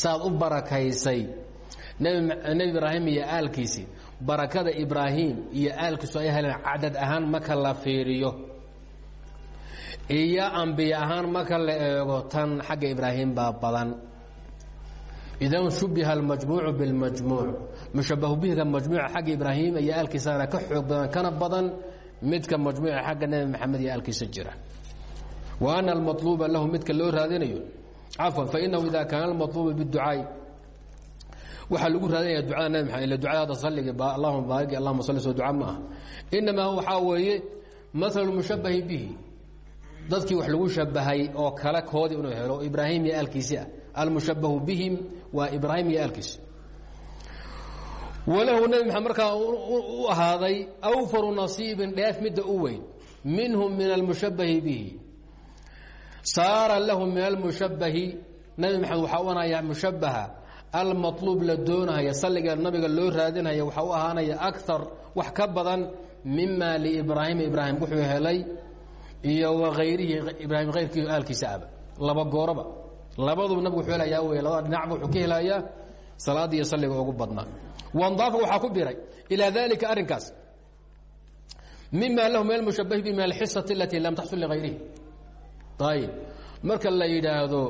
Speaker 1: saad u barakaysay nebi ibraahim iyo aalkiisi barakada ibraahim iyo aalkiisu ay heleen cadad ahaan marka la fiiriyo. Iyo ambiye ahaan marka la eego tan xagga ibraahim baa badan. Idan shubiha almajmuucu bilmajmuuc. Mushabahu bihiga majmuuca xagga ibraahim iyo aalkiisana ka xoog badan kana badan midka majmuuca xagga nebi maxamed iyo aalkiisa jira. Wa ana almaluuba lahu midka loo raadinayo. Cafwan fainahu ida kaana almaluubu biducaai waxaa lagu raadinaya ducada nebi maxamed ila ducada hadda salliga allahuma baariki allahuma salli soo duca ma ah inamaa waxaa weeye mushabahi bihi. Dadkii wax lagu shabahay oo kale koodii inuu helo ibraahim iyo aalkiisi ah almushabahu bihim waa ibraahim iyo aalkiisi walahu nebi maxamed markaa u awfaru nasiibin dheef midda u minhum min almushabahi bihi. Saara lahu min almushabahi nebi maxamed waxaa u mushabaha almaluub la doonahaya salliga nabiga loo raadinaya waxaa u ahaanaya akar wax ka badan mima liibraahima ibraahim. Wuxuu helay iyo waayrihi ibraahim ayrkii aalkiisa aba. Laba gooroba. Labaduba nabigu wuxuu helayaa wey labada dhinacba wuxuu ka helayaa salaadda iyo salliga ugu badnaa. Wandaafa waxaa ku biray ilaa dalika arrinkaas. Mima lahu min almushabahi bi min alxisati alati lam taxsul ligayrihi ayib marka la yidhaahdo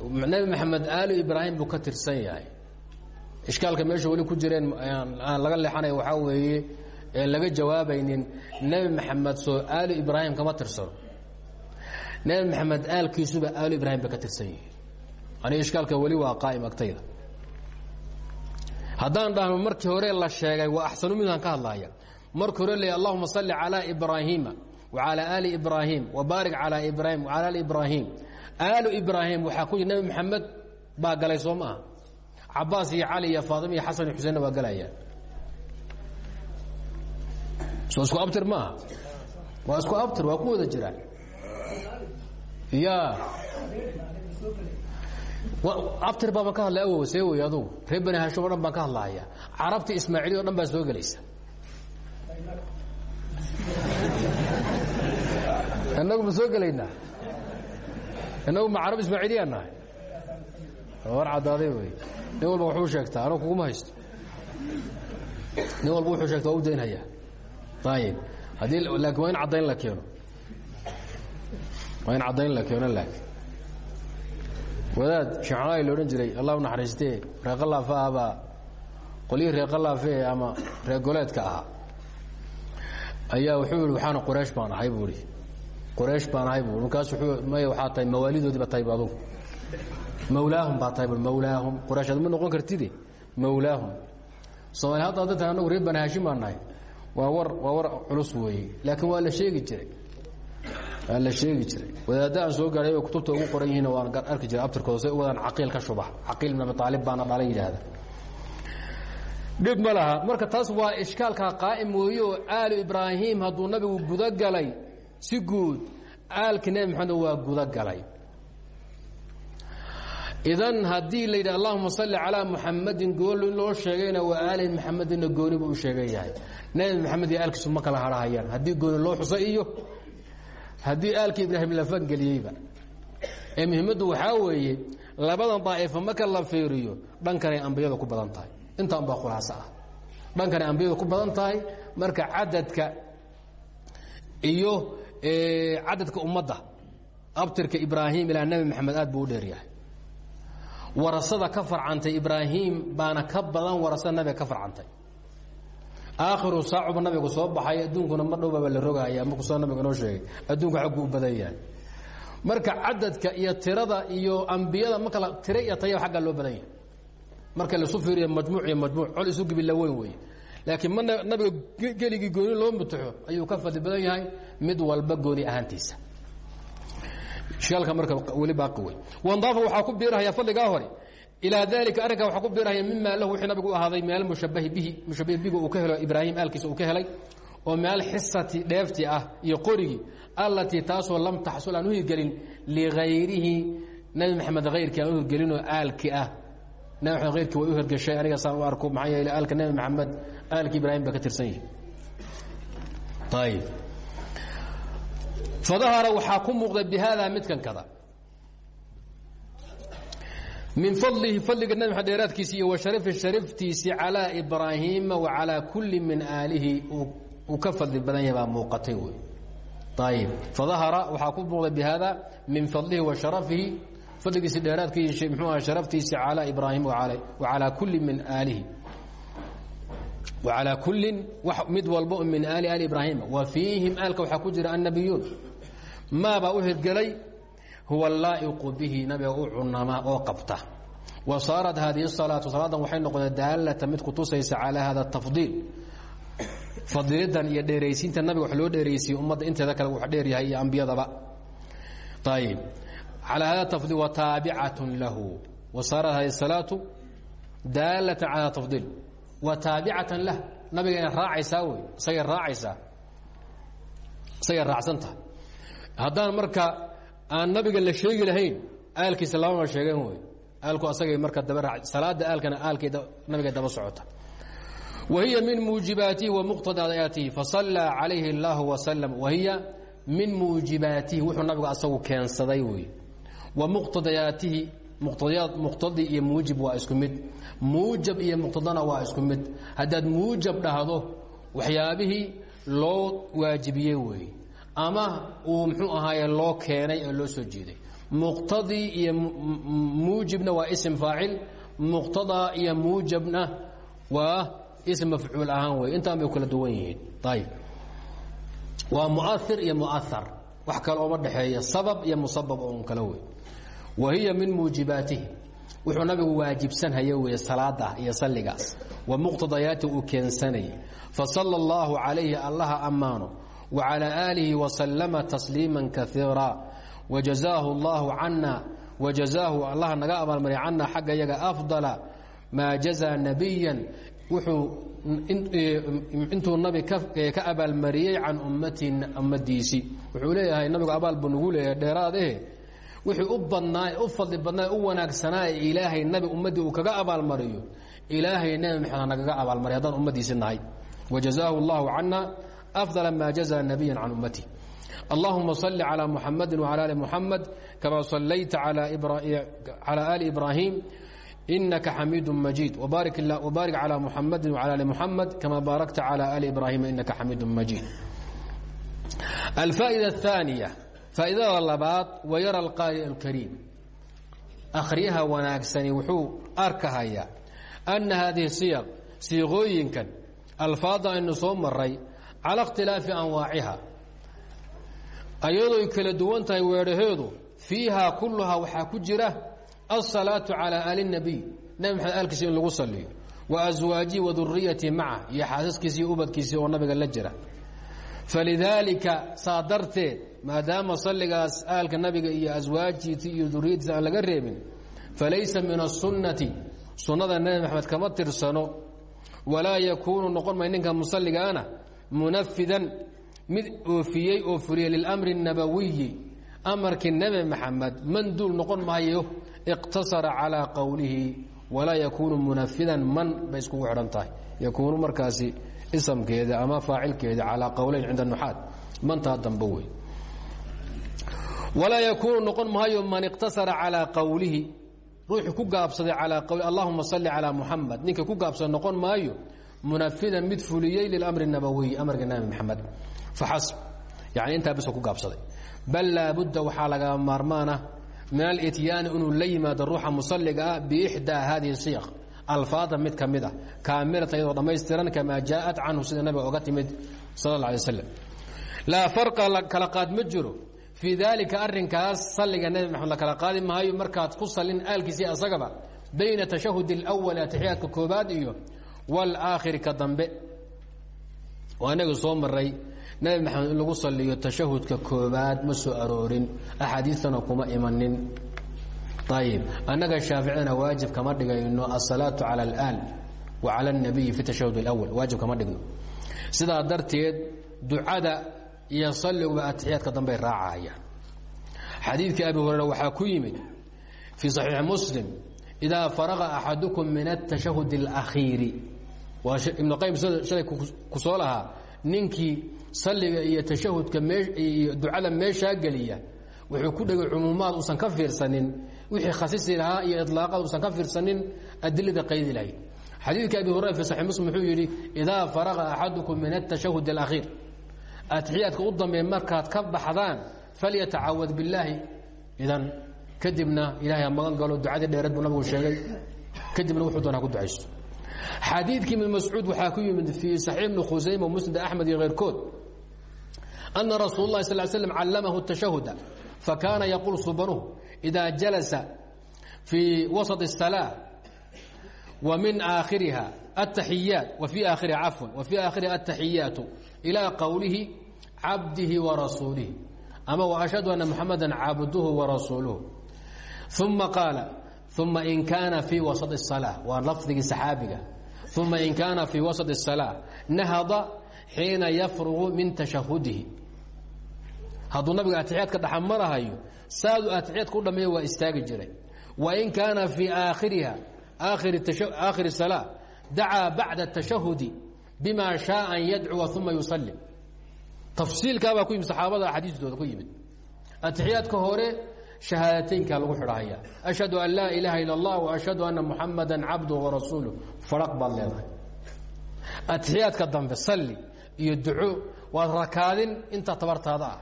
Speaker 1: nebi maxamed aali ibraahim buu ka tirsan yahay. Ishkaalka meesha weli ku jireen aan laga leexanaya waxaa weeye en laga jawaabaynin nebi maxamed soo aali ibraahim kama tirsano nebi maxamed aalkiisuba aali ibraahim ba ka tirsan yihi aniga ishkaalka weli waa qaa'im agtayda. Haddaan dhahno markii hore la sheegay waa axsanu midaan ka hadlaya markii hore le allahuma salli calaa ibraahiima wa calaa aali ibraahim wa baarik calaa ibraahim wa cala ali ibraahim aalu ibraahim waxaa ku yidhi nebi maxamed baa galay soo maaha. Cabaas iyo cali iyo faatima iyo xasan iyo xuseenna waa galayaan. Soo isku abtir maaha? Waa isku abtir waa ku wada jiraan ya abtir baaban ka hadlay awow see wey adugu. Reer bani hashim o dhan baan ka hadlahaya carabta ismaaciiliya o dhan baa soo gelaysa. Inagu ma soo gelaynaa inagu ma carab ismaaciiliyaa nahay. War caddaaday wey nin walba wuxuu sheegtaa anugu kuguma haysto. Nin walba wuxuu sheegta waa u daynhayaa ayib haddii laakiin waa in caddayn la keeno. Waa in caddayn la keeno laakiin. Wadaad sheexanaay la odhan jiray allah u naxariistee reeqalaafa ah baa qolyihii reeqalaafe ama reegoleedka ahaa. Ayaa wuxuu yihi waxaana qoraysh baan ahay buu ihi qoraysh baan ahay buu. Markaas maya waxaa tahay mawaalidoodii ba tahay bu adugu. Mawlaahum baa tahay bu mawlaahum. Qoraysh ad ma noqon kartide mawlaahum. Soomaali hadda tahay anagu reer bani haashim baan nahay. Waa war waa war culus weeye. Laakiin waa la sheegi jiray. Waa la sheegi jiray. Wadaadda aan soo gaadhay oo kutubta ugu qoran yihiin waan arki jiray abtirkooda say u wadaan caqiil ka shubax. Caqiil ibn abi aalib baana dhala yidhaahda. Dhib ma laha. Marka taas waa ishkaalkaa qaa'im weeye oo aalu ibraahim hadduu nabigu gudagalay si guud aalki nebi maxamed waa gudagalay idan haddii la allahuma salli calaa muxamadin gooli loo sheegayna waa aali maxamedinna gooni buu u sheegan maxamed iyo aalkiisu ma kala harhayaan haddii gooni loo xuso iyo haddii aalkii ibraahim la fangeliyeyba. Ee muhiimaddu waxaa weeye labadan daa'ifo marka la fiiriyo dhankanay ambiyada ku badan tahay. Intaan baa khulaaso ah. Dhankanay ambiyada ku badan tahay marka cadadka iyo cadadka ummadda abtirka ibraahim ilaa nebi maxamed aad buu u dheeryahay warasada ka farcantay ibraahim baana ka badan warasada nabiga ka farcantay. Aakhiru saacuba nabigu soo baxay adduunkuna ma dhowbaba la rogaya markuu soo nabigu inoo sheegay adduunku xagguu u badan yahay. Marka cadadka iyo tirada iyo ambiyada ma kala tira iyo tayaba xaggaa loo badan yahay. Marka laisu fiiriyo majmuuc iyo majmuuc col isu gibila weyn weeye laakiin ma nabiga geligii gooni loo mutaxo ayuu ka fadli badan yahay mid walba gooni ahaantiisa. Ishkaalka marka weli baaqi wey wandaafa waxaa ku biirahaya fadligaa hore. Ilaa dalika arrinka waxaa ku biirahaya mima lahu wixii nabigu u ahaaday meel mushabahi bihi mushabahi bihi uu ka helo ibraahim aalkiisa uu ka helay oo meel xisati dheefti ah iyo qorigii allatii taasoo lam taxsul aan u hirgelin ligayrihi nebi maxamed hayrkii aan u hirgelinoo aalki ah. Nebi maxamed hayrkii way u hirgeshay aniga saan u arko maxaa yeele aalka nebi maxamed aalki ibraahim baa ka tirsan yihi ayib fadahara waxaa ku muuqda bihada midkan kada. Min fadlihi fadliga nabi maxamed dheeraadkiisi iyo wa sharifi shariftiisi calaa wa calaa kulli min aalihi uu ka fadli badan yahay baa muuqatay wey ayib fadahara waxaa ku muuqda min fadlihi wa sharafihi fadligiisi dheeraadkiisi mxuu aha sharaftiisi calaa ibraahim wa calaa kulli min aalihi alى kuli mid walbo min aali ali ibrahima wa fiihim aalka waxaa ku jira annabiyuun maabaa u hirgelay huwa laa'iqu bihi nabiga u cunama oo qabta wa saarat haadihi salaatu salaadan waxay noqdee daalata mid kutusaysa calaa hada tafdiil fadilidan iyo dheeraysiinta nabiga wa loo dheeraysiiye ummadda inteeda kale wa dheeryahay iyo ambiyadaba ayb alaa hada tafdiil wa taabicatun lahu wa saarat hadihi salaatu daalata calaa hada tafdiil wa taabicatan lah. Nabiga ina raacaysaa wey. Isagay raacaysaa. Isagay raacsantaha haddaan marka aan nabiga la sheegi lahayn aalkiisa labama sheegeen wey. Aalku asagay marka daba raa salaada aalkana aalkay nabiga daba socota. Wa hiya min muujibaatihi wa muqtadayaatihi fasallaa calayhi اllahu wasalam wa hiya min muujibaatihi wuxuu nabigu asagu keensaday wey. Wa muqtadayaatihi muqtadi iyo muujib waa isku mid. Muujab iyo muqtadana waa isku mid. Haddaad muujab dhahdo waxyaabihii loo waajibiyey weeye ama uu muxuu ahaaye loo keenay ee loo soo jeeday muqtadi iyo muujibna waa ism faacil. Muqtadaa iyo muujabna waa ism mafcuul ahaan wey. Intaan bay kala duwan yihiin. Ayib waa muair iyo muahar wax kale ooma dhexeeya. Sabab iyo musabab oo un kale wey wahiya min muujibaatihi wuxuu nabigu waajibsanhaya weeye salaada iyo salligaas. Wa muqtadayaati uu keensanayay. Fasala اllahu calayhi allaha ammaano. Wa calaa aalihi wasalama tasliima kaiira wajazaahu اllahu cana wajazaahu allah naga abaalmariya cana xagga yaga afdala. Maa jazaa nabiyan wuxuu intuu nabi ka abaalmariyey can ummatii ummadiisii wuxuu leeyahay nabigu abaal buu leeyahay dheeraadahe wixii u badnaa u fadli badnaa u wanaagsanaa ee ilaahay nabi ummaddii uu kaga abaalmariyo. Ilaahay nabi maxamed hanagaga abaalmariy haddaan ummaddiisi nahay. Wajazaahu allahu cana afdala maa jazaa nabiyan can ummati. Allahuma salli calaa muxamadi wcala ali muxamed kamaa sallayta calaa ali ibraahim inaka xamiidu majiid. Wbaarik calaa muxamadi wcala ali muxamed kamaa baarakta calaa ali ibraahima inaka xamiidu majiid. Alfaa'ida aaniya faa'iidada labaad wayara alqaari alkariim. Akhriyaha wanaagsani wuxuu arkahayaa anna haadihi siyaq siiqooyinkan alfaada aynu soo maray cala ikhtilaafi anwaaciha ayadooy kala duwan tahay weedhaheedu fiihaa kulluhaa waxaa ku jira alsalaatu calaa aali nabiy nebi maxamed aalkiisa in lagu saliyo wa aswaajihi wa duriyatihi maca iyo xaasaskiisi iyo ubadkiisii oo nabiga la jira. Falidaalika saa darteed maadaama salligaas aalka nabiga iyo aswaajtiisa iyo duriyadiisa aan laga reebin falaysa min asunnati sunnada nebi maxamed kama tirsano walaa yakuunu noqon may ninka musalligaana munafidan mid oofiyey oo fuliyey lilamri الnabawiyi amarkii nebi maxamed manduul noqon maayo iqtasara calىa qowlihi walaa yakuunu munafidan man bay iskugu xidhan tahay yakuunu markaasi isamkeeda ama faacilkeeda calىa qowleyn cinda nuxaad mantaa dambe wey walaa yakuunu noqon maayo man iqtasara calaa qowlihi ruuxii ku gaabsaday calaa qowli allahuma salli calaa muxamed ninka ku gaabsada noqon maayo munafidan mid fuliyey lilamri nabowiyi amarka nabi maxamed faxasb yani intaa biso ku gaabsaday bal laabudda waxaa lagaa maarmaan ah min alityaani inuu la yimaado ruuxa musalliga ah biixdaa hadihi siyaq alfaada mid ka mid a kaamilata iyadoo dhammaystiran kamaa jaaءat canhu sida nabiga oga timid sal اla alay waslm laa farqa kala qaad ma jiro fii daalika arrinkaas salliga nebi maxamed la kala qaadi maayo markaad ku salin aalkiisii asagaba bayna tashahud اlأwal atixiyaadka koobaad iyo wاlaakhiri ka dambe waa inaga soo maray nabi maxamed in lagu saliyo tashahudka koobaad ma soo aroorin axaadiistana kuma imanin ayib annaga shaaficiyana waajib kama dhigayno asalaatu cala alaal wa cala اnabiyi fi tashahud اlawal waajib kama dhigno sidaa darteed ducada iyo saliguba atixiyaadka dambey raacayaan xadiidkii abi hurera waxaa ku yimid fii صaxiixi muslim idaa faraqa axadukum min الtashahud اlakhiiri waa ibnu qayim shalay ku soo lahaa ninkii salliga iyo tashahudka iyo ducada meeshaa geliya wuxuu ku dhegay cumuumaad uusan ka fiirsanin wixii khasisi lahaa iyo ilaaqaad uusan ka fiirsanin adilada qaydi lahayd xadiidka abi hurera fi saxi muslim wuxuu yidhi idaa faraqa axadukum min atashahud alakhiir atixiyaadka u dambeey markaad ka baxdaan falyatacawad billaahi idan kadibna ilahay ha magan galo ducadii dheereed buu nabigu sheegay kadibna wuxuu doonaa ku ducaysto xadiidkii ibn mascuud waxaa ku yimid fii saxiix ibni khusayma musnad axmed iyo keyrkood ana rasuul اlahi sal slm callamahu الtashahuda fakaana yaquul subanuhu إida jalasa fii wasaط الsalaa wa min aakhiriha الtaxiyaat wa fii aakhiriha cafwan wa fii aakhiriha الtaxiyaatu ilىa qowlihi cabdihi warasuulihi ama وashhadu ana muxamada cabduhu warasuuluhu ثuma qaala uma in kaana fii wasaط الsalaa waa lafdigii saxaabiga uma in kaana fii wasaط الsalaa nahada xiina yafrugu min tashahudihi hadduu nabiga atixiyaadka dhaxamarahayo saadu atixiyaadka u dhameeya waa istaagi jiray wain kaana fii aakhiriha aakhiri salaa dacaa bacda الtashahudi bima shaءa an yadcuwa uma yusalim tafsiilkaabaa ku yimid saxaabada axaadiistooda ku yimid atixiyaadka hore shahaadateynka lagu xidhahaya ashhadu an laa ilaaha ila اllah وashhadu ana muxamada cabduh warasuuluh faraq baad leedahay atixiyaadka dambe salli iyo duco waad rakaadin inta tabartaada ah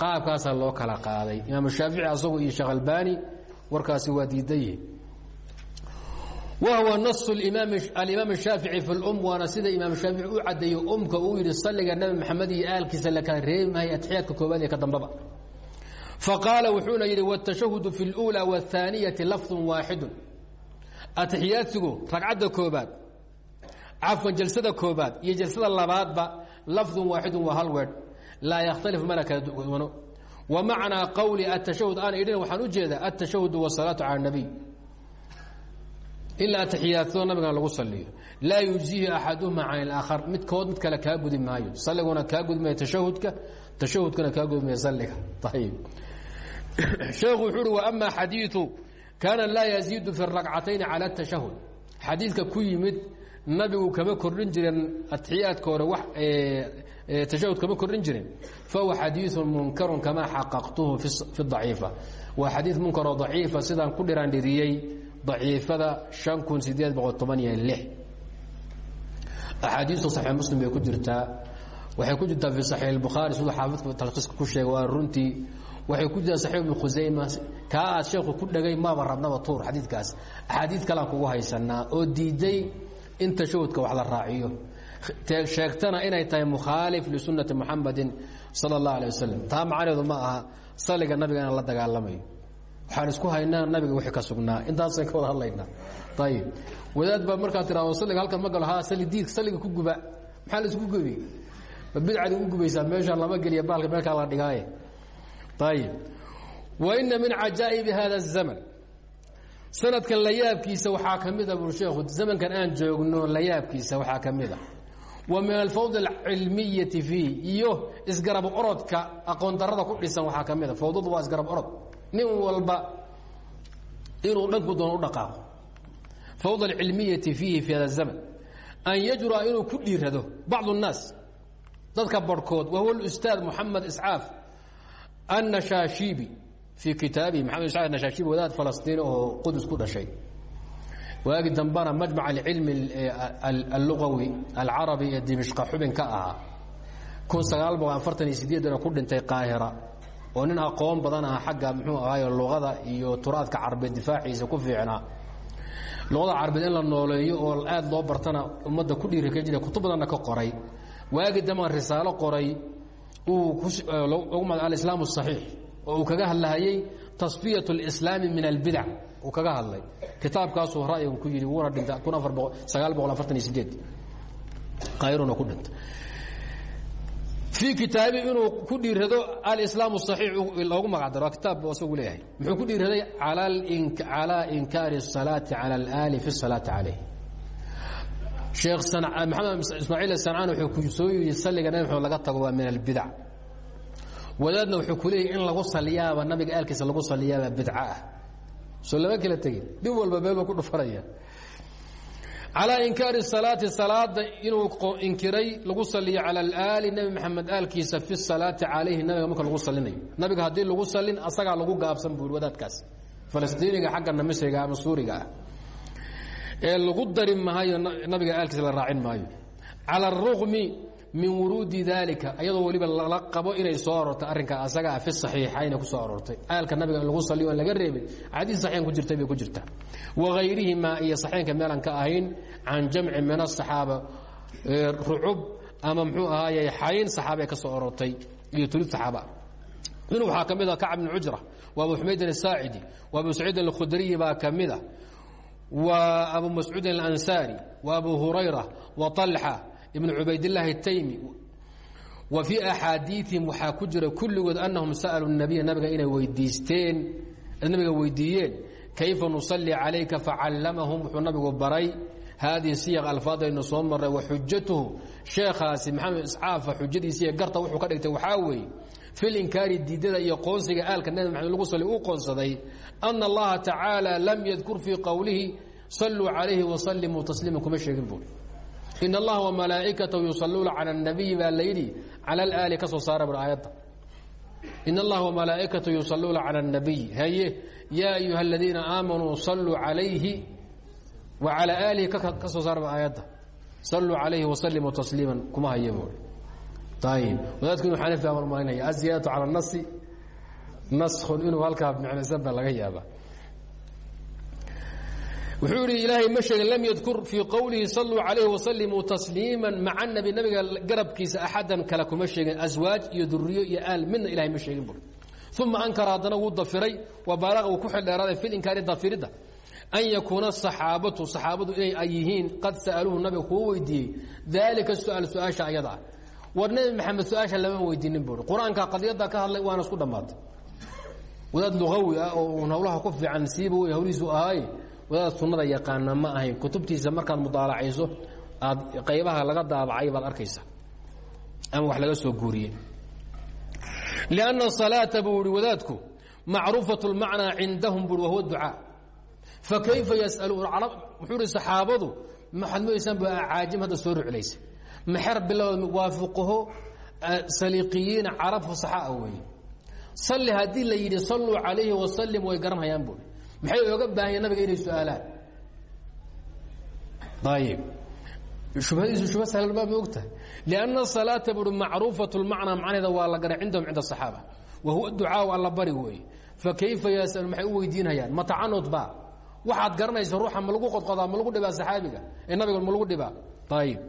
Speaker 1: qaabkaasaa loo kala qaaday imaam shaafici asagu iyo sheekh albani warkaasi waa diidaye wahwa nas alimaam shaafici fi lum waana sida imaam shaafici u cadeeyo umka uu yidhi salliga nabi maxamed iyo aalkiisa la kala reebi maayo atixiyaadka koobaad iyo ka dambaba faqaala wuxuuna yidhi wاtashahudu fi اlأulى wالثaaniyati lafظu waaxidu atixiyaadsigu ragcadda koobaad cafwan jalsada koobaad iyo jalsada labaadba lafdu waaxidu waa hal weedh laa yakhtalif mana kala duwano wa macnaa qowli atashahud aan idhin waxaan u jeedaa atashahud wasalaatu cala nabiy ilaa atixiyaadsado nabigan lagu saliyo laa yujzihi axaduhuma can اlaakhar midkood mid kale kaa gudi maayo saliguna kaa gudi maayo tashahudka tashahudkana kaa gudi maayo saliga ayib sheekhu wuxuu uhi waama xadiiu kaana laa yaziidu fi اrakcatayni cala الtashahud xadiidka ku yimid nabigu kama kordhin jirin atixiyaadka hore wax tashahud kama kordhin jirin fahuwa xadiiثu munkaru kamaa xaqaqtuhu fi daciifa waa xadiid munkaroo daciifa sidaan ku dhiraandhiriyey daciifada an kun sideed boqol toban iyo lix. Axaadiistu saxiix muslim bay waxay ku jirtaa fi saxiix albukhaari siduu xaafidku talkhiiska ku sheegay waa runtii. Waxay ku jirtaa saxiix ibnu khusayma kaa sheekhu ku dhegay maaba rabnaba tuur xadiidkaas. Axaadiid kalean kugu haysanaa oo diiday in tashahudka wax la raaciyo. Sheegtana inay tahay mukhaalif lisunnati muxamadin sala allah alay wasalam taa macaneedu ma aha salliga nabigana la dagaalamayo waxaan isku haynaa nabiga wixii ka sugnaa. Intaasaan ka wada hadlaynaa. Ayib wadaad baa markaa tiraado saliga halkan ma galo. Ha sali diid saliga ku guba. Maxaa la isku gubi? Ma bidcadi ugu gubaysaa? Meeshaan lama geliya baalka meelkaa la dhigaaye. Ayib wa ina min cajaa'ibi hada الzaman sanadkan layaabkiisa waxaa ka mid a buu sheekhu zamankan aan joogno layaabkiisa waxaa ka mid a. Wa min alfawd alcilmiyati fiih iyo isgarab orodka aqoon darada ku dhisan waxaa ka mid a. Fawdadu waa isgarab orod nin walba inuu dhanku doono u dhaqaaqo fawd alcilmiyati fiihi fi hada zaman an yajura inuu ku dhiirado bacd الnaas dadka barhkood wa huwa اlustaad moxamed iscaaf annashaashibi fii kitaabihi maxamed iscaaf nashaashibi wadaad falastiini oo qudus ku dhashay waagi dambana majmac alcilmi allugawi alcarabi ee dimishqa xubin ka ahaa kun sagaal boqol afartan iyo sideedana ku dhintay qaahira oo nin aqoon badan aha xagga muxuu ahaaye luqada iyo turaadka carbeed difaaciisa ku fiicnaa luqada carbeed in la nooleeyo oo aad loo bartana ummadda ku dhiirika jira kutub badanna ka qoray. Waagi damaan risaalo qoray uu ugu ma alislaam asaxiix oo uu kaga hadlahayey tasfiyat alislaami min albidac uu kaga hadlay. Kitaabkaasuu ra'yigu ku yidhi wuuna dhintay kun afar ku dhintay fii kitaabi inuu ku dhiirado alislaam الصaxiix loogu magac daro waa kitaab isagu leeyahay muxuu ku dhiiraday calىa inkaari الصalaaةi calى اlaali fi الصalaaةi calayh sheekh maxamed ismaaciil asancaan wuxuu ku soo yidhi salliga nabi maxamed laga tago waa min albidac wadaadna wuxuu ku leeyahy in lagu saliyaaba nabiga aalkiisa lagu saliyaaba bidca ah soo lama kala tegin dib walba meel ba ku dhufanaya calaa inkaari salaati salaada inuu inkiray lagu saliyo cala alaali nebi maxamed aalkiisa fi salaati calayhi nabiga marka lagu salinayo nabiga haddii lagu salin asagaa lagu gaabsan buu wadaadkaas. Falastiiniga xaggana misriga ama suuriga ah. Ee lagu dari maayo nabiga aalkiisa la raacin maayo. Cala arugmi min wuruudi dalika ayadoo weliba lala qabo inay soo arortay arrinkaa asagaa fi saxiixayna ku soo aroortay. Aalka nabiga lagu saliyo laga reebin xadiis saxiixan ku jirtay ku jirtaa wagayrihimaa iyo saxiixanka meelaan ka ahayn can jamci min asaxaaba rucub ama muxuu ahaaye xayn saxaaba ka soo aroortay iyo tulid saxaaba. Minhu waxaa ka mid a kacb bn cujra wa abu xumaydin asaacidi wa abu saciidin alkhudriyi baa ka mid wa abu mascuudin alansaari wa abu hurayra wa طalxa ibn cubaydlahi taymi. Wa fii axaadiiihim waxaa ku jira kulligood annahum sa'luu nabiya nabiga inay weydiisteen nabiga weydiiyeen kayfa nusalli calayka facallamahum wuxuu nabigu baray haadihi siyaq alfaadaynu soo marray wa xujatuhu sheekhaasi maxamed iscaafa xujadiisiiy garta wuxuu ka dhigtay waxaa weeye fi linkaari diidada iyo qoonsiga aalka nabi maxamed lagu sali uu qoonsaday ana allaha tacaala lam yadkur fii qowlihi saluu calayhi wasallimuu tasliima kuma sheegin buuri in allaha wamalaa'ikatahu yusaluuna cala اnabiyi baa layidhi cala alaali ka soo saara bur aayadda in allaha wamalaa'ikatahu yusaluuna cala اnabiy haye yaa ayuha aladiina aamanuu saluu calayhi wa cala aalihi ka soo saara bur aayadda saluu calayhi wasalimuu tasliima kuma haye buuri ayib wadaadku inu xanafi baan marinaya aziyaadatu cala nasi naskun inuu halkaa micnaysan baa laga yaaba wuxuu idhi ilaahay ma sheegin lam yadkur fii qowlihi saluu calayhi wasalimuu tasliima maca nabi nabiga garabkiisa axadan kale kuma sheegin aswaaj iyo duriyo iyo aal midna ilahay ma sheegin bur uma ankara haddana wuu dafiray wa baalaqa uu ku xildheeraaday fi linkaari dafiridda an yakuuna asaxaabatu saxaabadu inay ay yihiin qad sa'aluuhu nabiga kuu weydiiyey daalika su'aal su'aasha ayada ah. War nebi maxamed su'aasha lama weydiinin buui qur'aanka qadiyadda ka hadlay waana isku dhammaatay. Wadaad lugawi ah oo uun hawlaha ku fiican siiba wey hawlihiisu ahaaye wadaad sunnada yaqaana ma ahayn kutubtiisa markaad mudaalacayso aad qaybaha laga daabacay baad arkaysa ama wax laga soo guuriyey lianna salaata buu ihi wadaadku macruufat lmacnaa cindahum bui wahuwa ducaa. Fakayfa yasaluun wuxuu ihi saxaabadu maxaad modaysaan bu caajim hadda soo ruclaysa maxer bilow waa fuqaho saliiqiyiina carab fusaxaa weeye. Salli haddii la yidhi salluu calayhi wasalim way garanhayaan buui maxay oga baahanya nabiga inay su'aalaan? Ayib shubhadiisu shubha sahlan baa ma ogtahay. Lianna salaata buui macruufat lmacnaa macnaheeda waa la garay cindahum cinda asaxaaba wa huwa ducaau alla bari weeye. Fa kayfa yasaluun maxay u weydiinhayaan ma tacanud ba waxaad garanaysa ruuxa ma lagu qodqodaa ma lagu dhibaa saxaabiga? Ee nabiga ma lagu dhibaa? Ayib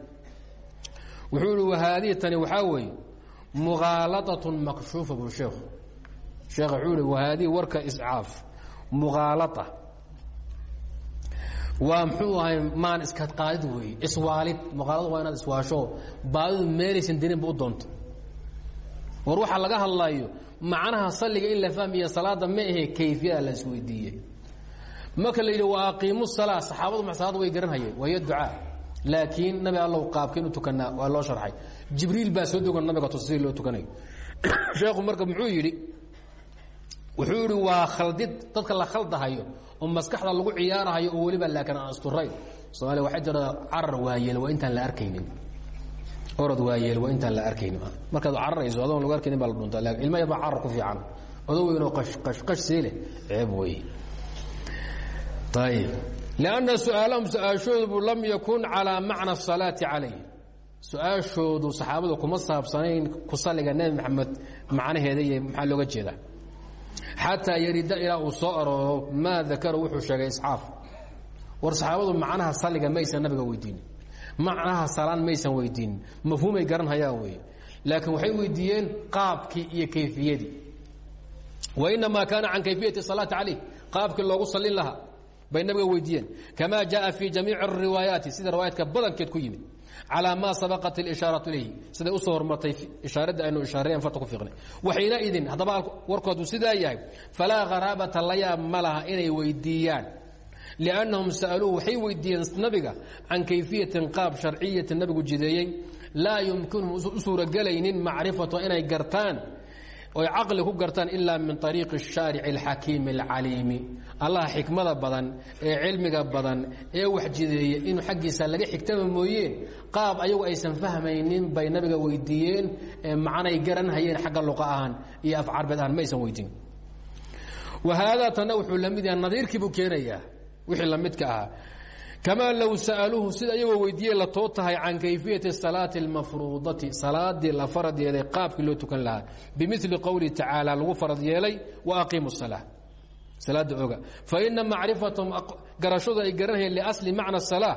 Speaker 1: wuxuu ihi wahaadihi tani waxaa weeye mughaalatun makshuufa bu sheekhu. Sheekh wuxuu ihi wahaadihi warka iscaaf mughaalaa waa muxuu ahay maan iska qaadid weeye iswaalid. Mughaalada waa inaad iswaasho. Baadidu meelaysan dininba u doonto war waxaa laga hadlayo macnaha salliga in la fahmiya salaada ma ahe kayfiyada la isweydiiyey. Marka la yidhi wa aqiimu salaa saxaabadu ma salaada way garanhayeen waayo ducaa. Laakiin nabi allow qaabkeen u tukanaa waa loo sharxay. Jibriil baa soo dogan nabiga tusi loo tukanayo. Sheekhu marka muxuu yidhi wuxuu yidhi waa khaldid dadka la khaldahayo oo maskaxda lagu ciyaarahayo oo weliba laakiin aan asturayn soomaaliya waxay tiraa carar waayeel waa intaan la arkaynin. Orod waayeel waa intaan la arkaynin. Markaad cararayso adoon lagu arkaynin baa la dhuntaa laakiin ilma yar baa carar ku fiican. Odo weynoo qash qash qash sii leh ceeb weeye ayib lianna su'aalahum su'aashoodu lam yakun calaa macna asalaati calayh su'aashoodu saxaabadu kuma saabsanayn ku saliga nebi maxamed macnaheeda iyo maxaa looga jeedaa xataa yarida ilaa uu soo arooro maa dakara wuxuu sheegay isxaaf war saxaabadu macnaha saliga maysan nabiga weydiinin. Macnaha salaan maysan weydiinin. Mafhuumay garanhayaan weeye. Laakiin waxay weydiiyeen qaabkii iyo kayfiyadii. Wainamaa kaana can kayfiyati salaati calayh qaabkii loogu salin lahaa bay nabiga weydiiyeen. Kamaa jaaa fii jamiici ariwaayaati sida riwaayaadka badankeed ku yimid calaa maa sabaqat اlishaaraة ilayhi siday u soo hormartay ishaaradda aynu ishaarayen farta ku fiiqnay waxayna idin haddaba warkoodu sidaa yahay falaa kharaabata la yaab inay weydiiyaan liannahum sa'aluuhu waxay weydiiyeen nabiga can kayfiyatin qaab sharciyati nabigu jideeyey laa yumkinuhum u suurogelaynin macrifatu inay gartaan oy caqli ku gartaan ilaa min ariiqi shaarici alxakiimi alcaliimi. Allaha xikmada badan ee cilmiga badan ee waxjideeya in xaggiisa laga xigtaba mooyeen qaab ayagu aysan fahmaynin bay nabiga weydiiyeen ee macnay garan hayeen xagga luqa ahaan iyo afcarbeed ahaan ma weydiin. Wa haadaa tanna wuxuu la yaha nadiirkii buu keenayaa wixii la ahaa kamaa low sa'aluuhu sida iyagoo weydiiyey la too tahay can kayfiyati salaati اlmafruudati salaadii la farad yeelay qaabkii loo tukan lahaa bimili qowlihi tacaala lagu farad yeelay wa aqiimu الsalaa salaada oga faina macrifatahum garashadu ay garanhayeen liasli macna الsalaa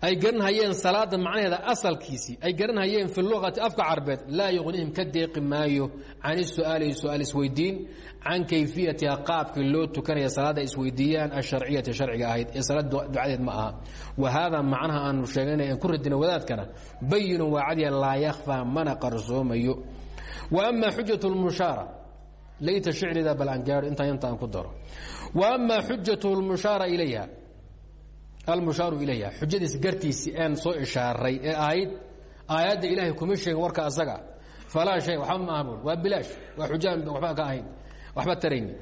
Speaker 1: ay garanhayeen salaada macnaheeda asalkiisii ay garanhayeen fi luqati afka carbeed laa yuqnihim ka deeqi maayo can isu'aali su-aal isweydiin can kayfiyatiha qaabkii loo tukanaya salaada isweydiiyaan asharciyati sharciga ahayd ee salaad ducadeed ma aha wa haadaa macnaha aanu sheeganay aan ku radina wadaadkana bayinun waa cadya laa yakhfaa mana qarsoomayo wa ama xujat lmushaara layta shicrida bal aan gaaro intaan inta aan ku daro wa ama xujatuhu lmushaara ilayha almushaaru ilayha xujadiis gartiisii aan soo ishaaray ee ahayd aayadda ilaahay kuma sheegin warka asaga falaa shay waxba ma aha buur waa bilaash waa xujaan waxba ka ahayn waxba tarayni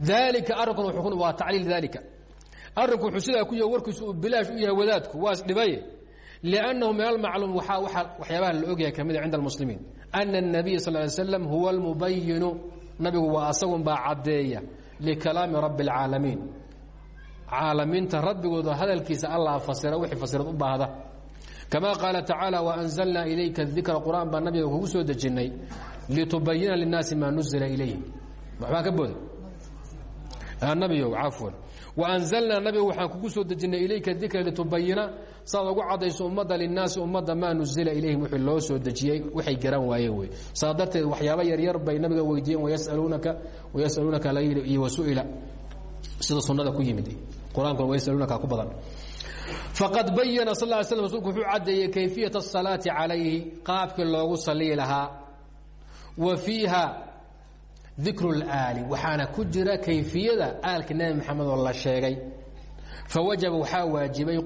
Speaker 1: daalika arrinkun wuxuu waa tacliil daalika arrinku wuxuu sidaa ku yahay warkiisu uu bilaash u yahay wadaadku waa isdhibaye liannahu min almacluum waxaa waxa waxyaabaha la ogyahay ka mid a cinda almuslimiin ana الnabiya sal ly slam huwa almubayinu nabigu waa asagun baa caddeeya likalaami rabbi اlcaalamiin caalamiinta rabbigooda hadalkiisa allah fasira wixii fasirad u baahda kama qaala tacaala waanzalnaa ilayka dikra qur'aan baa nabiga kugu soo dejinnay litubayina linnaasi maa nuzila ilayhim waxbaa ka booda nabiyow cafwan. Waanzalnaa nabiga waxaan kugu soo dejinnay ilayka dikra litubayina saad ugu cadayso ummadda linnaasi ummadda maa nuzila ilayhim wixii loo soo dejiyey waxay garan waayeen wey. Saa darteed waxyaaba yaryar bay nabiga weydiiyeen wayasaluunaka wayasaluunaka iyo wasu'ila. Sida sunnada ku yimid qur'aankuna wayasaluunaka ku badan. Faqad bayana sal ly slm rsulku wuxuu caddeeyey kayfiyat الsalaati calayhi qaabkii loogu saliyi lahaa. Wa fiiha dikru laali waxaana ku jira kayfiyada aalka nebi maxamed oo la sheegay. Fawajaba waxaa waajibay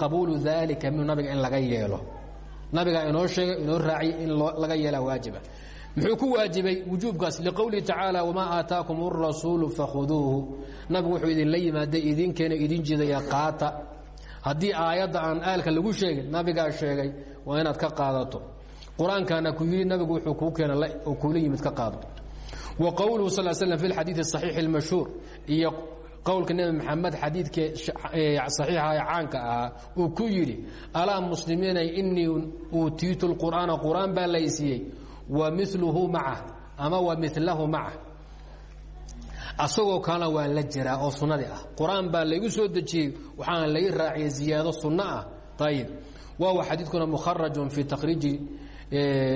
Speaker 1: qabuulu dalika minhu nabiga in laga yeelo. Nabigaa inoo sheegay inoo raaciya in laga yeelaa waajiba. Muxuu ku waajibay wujuubkaas liqowlihi tacaala wamaa aataakum urasuulu fakhuduuhu nabigu wuxuu idinla yimaaday idin keena idin jidaya qaata. Haddii aayadda aan aalka lagu sheegin nabigaa sheegay waa inaad ka qaadato. Qur'aankaana ku yidhi nabigu wuxuu kuu keena kuula yimid ka qaado. wa qowluhu sal slm fi xadiidi صaxiix اlmashhuur iyo qowlka nebi maxamed xadiidkii saxiixa ee caanka ahaa uu ku yidhi alaa muslimiinay inii uutiitu اlqur'aana qur'aan baa laysiiyey wa miluhu macah ama wa milahu macah asagoo kalena waa la jiraa oo sunnadii ah qur-aan baa laygu soo dejiyey waxaana laga raaciyay ziyaado sunno ah ayib wawa xadiidkuna mukharajun fi takhriiji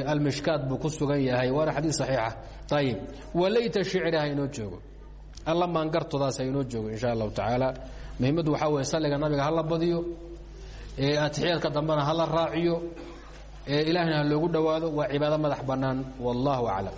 Speaker 1: almishkaat buu ku sugan yahay waana xadiid saxiixa ayib walayta shicri ha inoo joogo. Alla maangartoodaas ha inoo joogo insha allahu tacaala. Muhimaddu waxaa weye salliga nabiga hala badiyo. Atixiyaadka dambena hala raaciyo. Ilaahna ha loogu dhowaado. Waa cibaado madax bannaan. Wallahu aclam